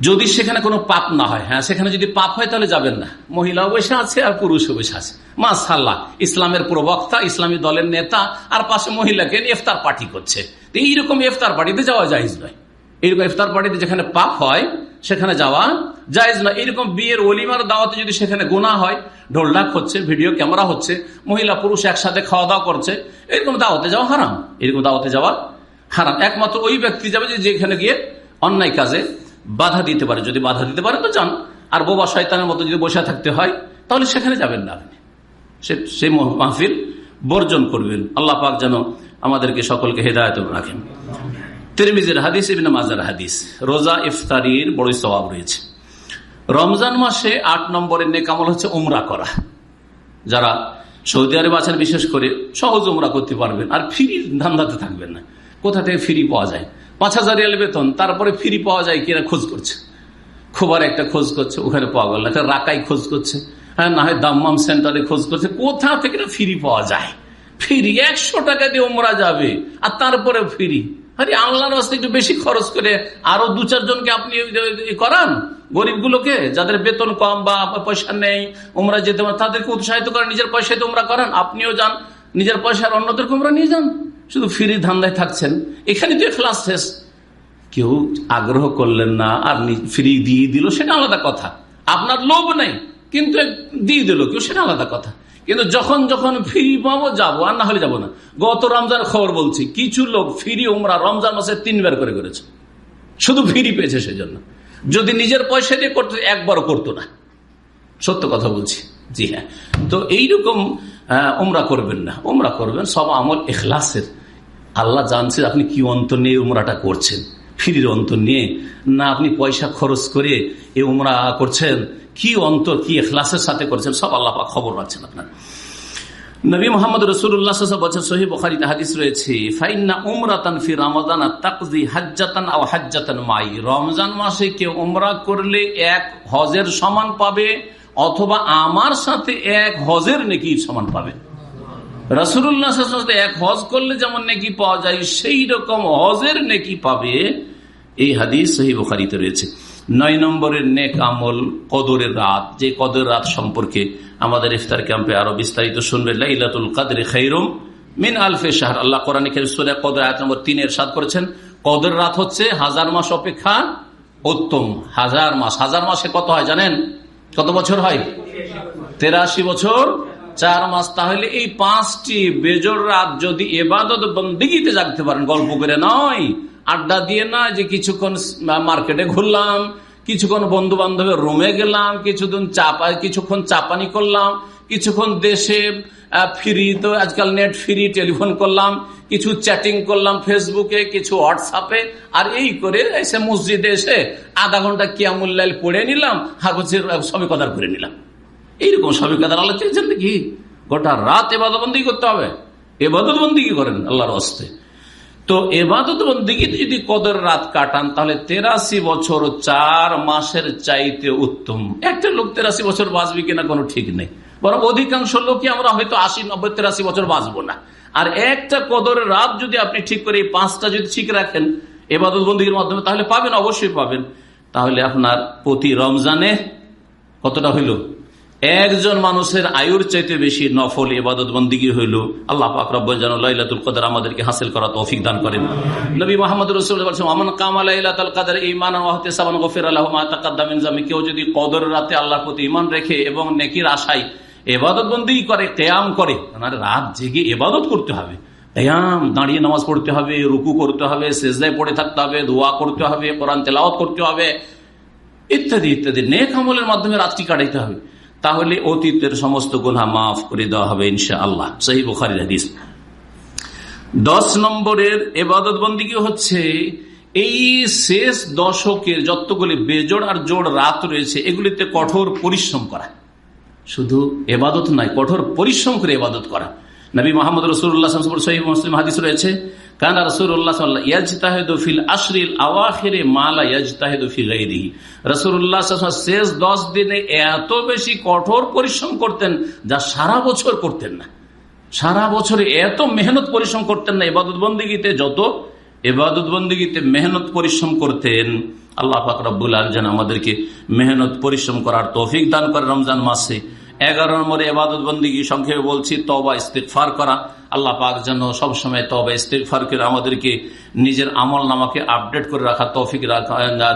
যদি সেখানে কোনো পাপ না হয় হ্যাঁ সেখানে যদি পাপ হয় তাহলে যাবেন না। মহিলাও বসে আছে আর পুরুষও বসে আছে। মাসাল্লাহ ইসলামের প্রবক্তা, ইসলামী দলের নেতা, আর পাশে মহিলাকে ইফতার পার্টি করছে। এইরকম ইফতার পার্টিতে যাওয়া যায় নয়। এইরকম ইফতার পার্টিতে যেখানে পাপ হয়, সেখানে যাওয়া জায়জ নয়। এরকম বিয়ের অলিমার দাওয়াতে যদি সেখানে গোনা হয় ঢোলঢাক হচ্ছে, ভিডিও ক্যামেরা হচ্ছে, মহিলা, পুরুষ একসাথে খাওয়া দাওয়া করছে এরকম দাওয়াতে যাওয়া হারাম। এরকম দাওয়াতে যাওয়া হারাম। একমাত্র ওই ব্যক্তি যাবে যে যেখানে গিয়ে অন্যায় কাজে বাধা দিতে পারে। যদি বাধা দিতে পারে, তো যান। আর বোবা শয়তানের মতো যদি বসে থাকতে হয়, তাহলে সেখানে যাবেন না আপনি। সে মাহফিল বর্জন করবেন। আল্লাহ পাক যেন আমাদেরকে সকলকে হেদায়ত রাখেন। তিরমিজের হাদিস মাজার হাদিস। রোজা ইফতারির বড় স্বভাব রয়েছে। রমজান মাসে আট নম্বরের নেকামল হচ্ছে উমরা করা। যারা সৌদি আরব আছেন, বিশেষ করে সহজ উমরা করতে পারবেন। আর ফ্রি ধান্দাতে থাকবেন না। কোথা থেকে ফ্রি পাওয়া যায়? পাঁচ হাজার রিয়াল বেতন, তারপরে ফ্রি পাওয়া যায় কিনা খোঁজ করছে। খোবার একটা খোঁজ করছে, ওখানে পাওয়া গেল একটা রাকাই খোঁজ করছে। হ্যাঁ না হয় দাম্মাম সেন্টারে খোঁজ করছে। কোথা থেকে না ফ্রি পাওয়া যায়? ফ্রি একশো টাকা দিয়ে ওমরা যাবে, আর তারপরে ফ্রি আরে আল্লাহর রাস্তায় একটু বেশি খরচ করে আরও দু চারজনকে আপনি করান। গরিবগুলোকে যাদের বেতন কম বা পয়সা নেই ওমরা যেতে তাদেরকে উৎসাহিত করেন, নিজের পয়সায় তোমরা করান। আপনিও যান, নিজের পয়সার অন্যদেরকে ওমরা নিয়ে যান। শুধু ফ্রি ধান্দায় থাকছেন। এখানে তো ক্লাস শেষ। কেউ আগ্রহ করলেন না, আর ফ্রি দিয়ে দিল সেটা আলাদা কথা। আপনার লোভ নেই, কিন্তু দিয়ে দিল কেউ, সেটা আলাদা কথা। কিন্তু যখন যখন ফ্রি পাবো, যাব, আর না হলে যাব না। গত রমজান খবর বলছি, কিছু লোক ফ্রি ওমরা রমজান মাসে তিনবার করে করেছে। শুধু ফ্রি পেয়েছে সেজন্য। যদি নিজের পয়সা দিয়ে করতো, একবারও করতো না। সত্য কথা বলছি। জি হ্যাঁ। তো এইরকম ওমরা করবেন না। ওমরা করবেন সব আমল এখলাসের। আল্লাহ জানছেন আপনি কি অন্তর নিয়ে উমরাটা করছেন। ফিরির অন্তর নিয়ে। না, আপনি পয়সা খরচ করে এই উমরা করছেন। কি অন্তর কি এখলাসের সাথে করছেন, সব আল্লাহ খবর রাখছেন আপনার। নবী মোহাম্মদ রসুল্লাহ হাদিস রয়েছে তাকজি হাজ্জাতান হাজ্জাতান মাই। রমজান মাসে কেউ উমরা করলে এক সমান পাবে, অথবা আমার সাথে এক সমান পাবে। রসুল্লাহ এক হজ করলে যেমন নেকি পাওয়া যায়, সেই রকম হজের নেকি পাবে এই হাদিস সহি বখারিতে রয়েছে। নয় নম্বরের নেক আমল কদরের রাত, যে কদর রাত সম্পর্কে আমাদের ইফতার ক্যাম্পে আরও বিস্তারিত শুনবে। লাইলাতুল কাদরে খৈরম মিন আলফে শাহর। আল্লাহ কোরআন কদর আয়াত নম্বর তিনের সাত করেছেন। কদর রাত হচ্ছে হাজার মাস অপেক্ষা উত্তম। হাজার মাস। হাজার মাসে কত হয় জানেন? কত বছর হয়? তেরাশি বছর চার মাস, তাহলে এই পাঁচটি বেজর রাত যদি এবাদত বন্দিগিতে জাগতে পারেন, গল্প করে নয়, আড্ডা দিয়ে না যে কিছুক্ষণ মার্কেটে ঘুরলাম, কিছুক্ষণ বন্ধু বান্ধবের রুমে গেলাম, কিছুদিন চাপা, কিছুক্ষণ চাপানি করলাম, কিছুক্ষণ দেশে ফ্রি, তো আজকাল নেট ফ্রি, টেলিফোন করলাম, কিছু চ্যাটিং করলাম ফেসবুকে, কিছু হোয়াটসঅ্যাপে, আর এই করে এসে মসজিদে এসে আধা ঘণ্টা কিয়ামুল্লাইল পড়ে নিলাম আর হচ্ছে কদার করে নিলাম। এইরকম সবই কাদার আল্লাহ চেয়েছেন নাকি? গোটা রাত এবাদবন্দি করতে হবে। এবাদতবন্দি কি করেন আল্লাহর হস্তে? তো এবাদত বন্দিগিতে যদি কদর রাত কাটান, তাহলে তেরাশি বছর চার মাসের চাইতে উত্তম। একটা লোক তেরাশি বছর বাঁচবে কিনা কোনো ঠিক নেই। বরং অধিকাংশ লোকই আমরা হয়তো আশি, নব্বই, তেরাশি বছর বাঁচবো না। আর একটা কদরের রাত যদি আপনি ঠিক করে এই পাঁচটা যদি ঠিক রাখেন এবাদত বন্দীর মাধ্যমে, তাহলে পাবেন, অবশ্যই পাবেন। তাহলে আপনার প্রতি রমজানে কতটা হইল? একজন মানুষের আয়ুর চাইতে বেশি নফল ইবাদত বন্দিগি হইল আল্লাহ পাক রব্বুল জান লাইলাতুল কদর আমাদেরকে হাসিল করা তৌফিক দান করেন। নবী মুহাম্মদ রাসূল বলেছেন আমান কামা লাইলাতুল কদর ঈমানান ওয়া ইহতিসাবান গফিরা লাহু মা তাকাদ্দাম মিন যামি কেউ যদি কদর রাতে আল্লাহর প্রতি ঈমান রেখে এবং নেকির আশায় ইবাদত বন্দিগি করে কিয়াম করে মানে রাত জেগে ইবাদত করতে হবে। কিয়াম দাঁড়িয়ে নামাজ পড়তে হবে, রুকু করতে হবে, সেজদায় পড়ে থাকতে হবে, দোয়া করতে হবে, কোরআন তেলাওয়াত করতে হবে, ইত্যাদি ইত্যাদি। নেক আমলের মাধ্যমে রাতটি কাটাইতে হবে। তাহলে অতীতের সমস্ত গুণা মাফ করে দেওয়া হবে ইনশা আল্লাহ সহি বুখারি হাদিস। দশ নম্বরের এবাদত বন্দিকে হচ্ছে, এই শেষ দশকের যতগুলি বেজোড় আর জোড় রাত রয়েছে, এগুলিতে কঠোর পরিশ্রম করা। শুধু এবাদত নয়, কঠোর পরিশ্রম করে এবাদত করা। নবী মোহাম্মদ রসুল্লাহ মুসলিম হাদিস রয়েছে কানা রসুল্লাহ ইয়াজতাহেদুফিল আশরিল আওয়াখিরে মালা ইয়াজতাহেদুফি গাইরিহি রসুল্লাহ শেষ দশ দিনে এত বেশি কঠোর পরিশ্রম করতেন যা সারা বছর করতেন না। সারা বছরে এত মেহনত পরিশ্রম করতেন না। এবাদত বন্দীগীতে যত এবাদত বন্দীগীতে মেহনত পরিশ্রম করতেন, আল্লাহ ফাকরাবুল আলজান আমাদেরকে মেহনত পরিশ্রম করার তৌফিক দান করে রমজান মাসে। এগারো নম্বরে এবাদত বন্দী সংক্ষেপে বলছি তবা ইস্তেকফার করা। আল্লাহ পাক যেন সবসময় তবে ইস্তেকফার করে আমাদেরকে নিজের আমল নামাকে আপডেট করে রাখা তৌফিক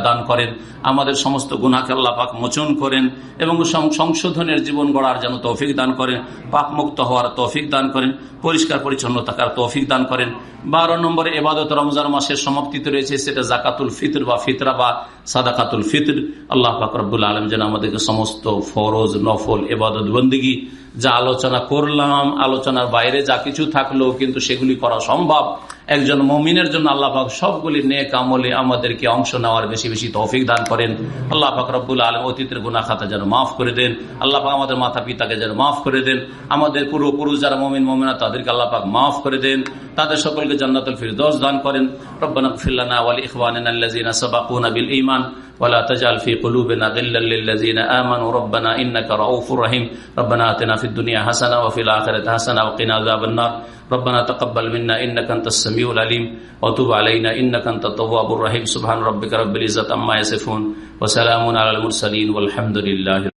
দান করেন। আমাদের সমস্ত গুণাকে আল্লাহ পাক মোচন করেন এবং সংশোধনের জীবন গড়ার যেন তৌফিক দান করেন পাক মুক্ত হওয়ার তৌফিক দান করেন, পরিষ্কার পরিচ্ছন্ন থাকার তৌফিক দান করেন। বারো নম্বরে এবাদত রমজান মাসের সমাপ্তিতে রয়েছে, সেটা জাকাতুল ফিতর বা ফিতরা বা সাদাকাতুল ফিতর। আল্লাহ পাক রব্বুল আলম যেন আমাদেরকে সমস্ত ফরজ, নফল, এবাদত, বন্দিগি যা আলোচনা করলাম আলোচনার বাইরে যা কিছু থাকল কিন্তু সেগুলি করা সম্ভব। একজন মমিনের জন্য আল্লাহ পাক সবগুলি নেক আমলে আমাদেরকে অংশ নেওয়ার বেশি বেশি তৌফিক দান করেন আল্লাহ পাক রব্বুল আলম অতীতের গুনা খাতা যেন মাফ করে দেন আল্লাহ পাক আমাদের মাতা পিতাকে যেন মাফ করে দেন আমাদের পূর্বপুরুষ যারা মমিন মমিনা তাদেরকে আল্লাহ পাক মাফ করে দেন তাদের সকলকে জান্নাতুল ফিরদৌস দান করেন রব্বানা ফিল্লানা ওয়ালি ইখওয়ানিনা আল্লাযিনা সাবাকুনা বিল ঈমান ولا تجعل في قلوبنا غلا للذين آمنوا ربنا إنك رؤوف رحيم ربنا آتنا في الدنيا حسنة وفي الآخرة حسنة وقنا عذاب النار ربنا تقبل منا إنك أنت السميع العليم وتب علينا إنك أنت التواب الرحيم. سبحان ربك رب العزة عما يصفون وسلام على المرسلين والحمد لله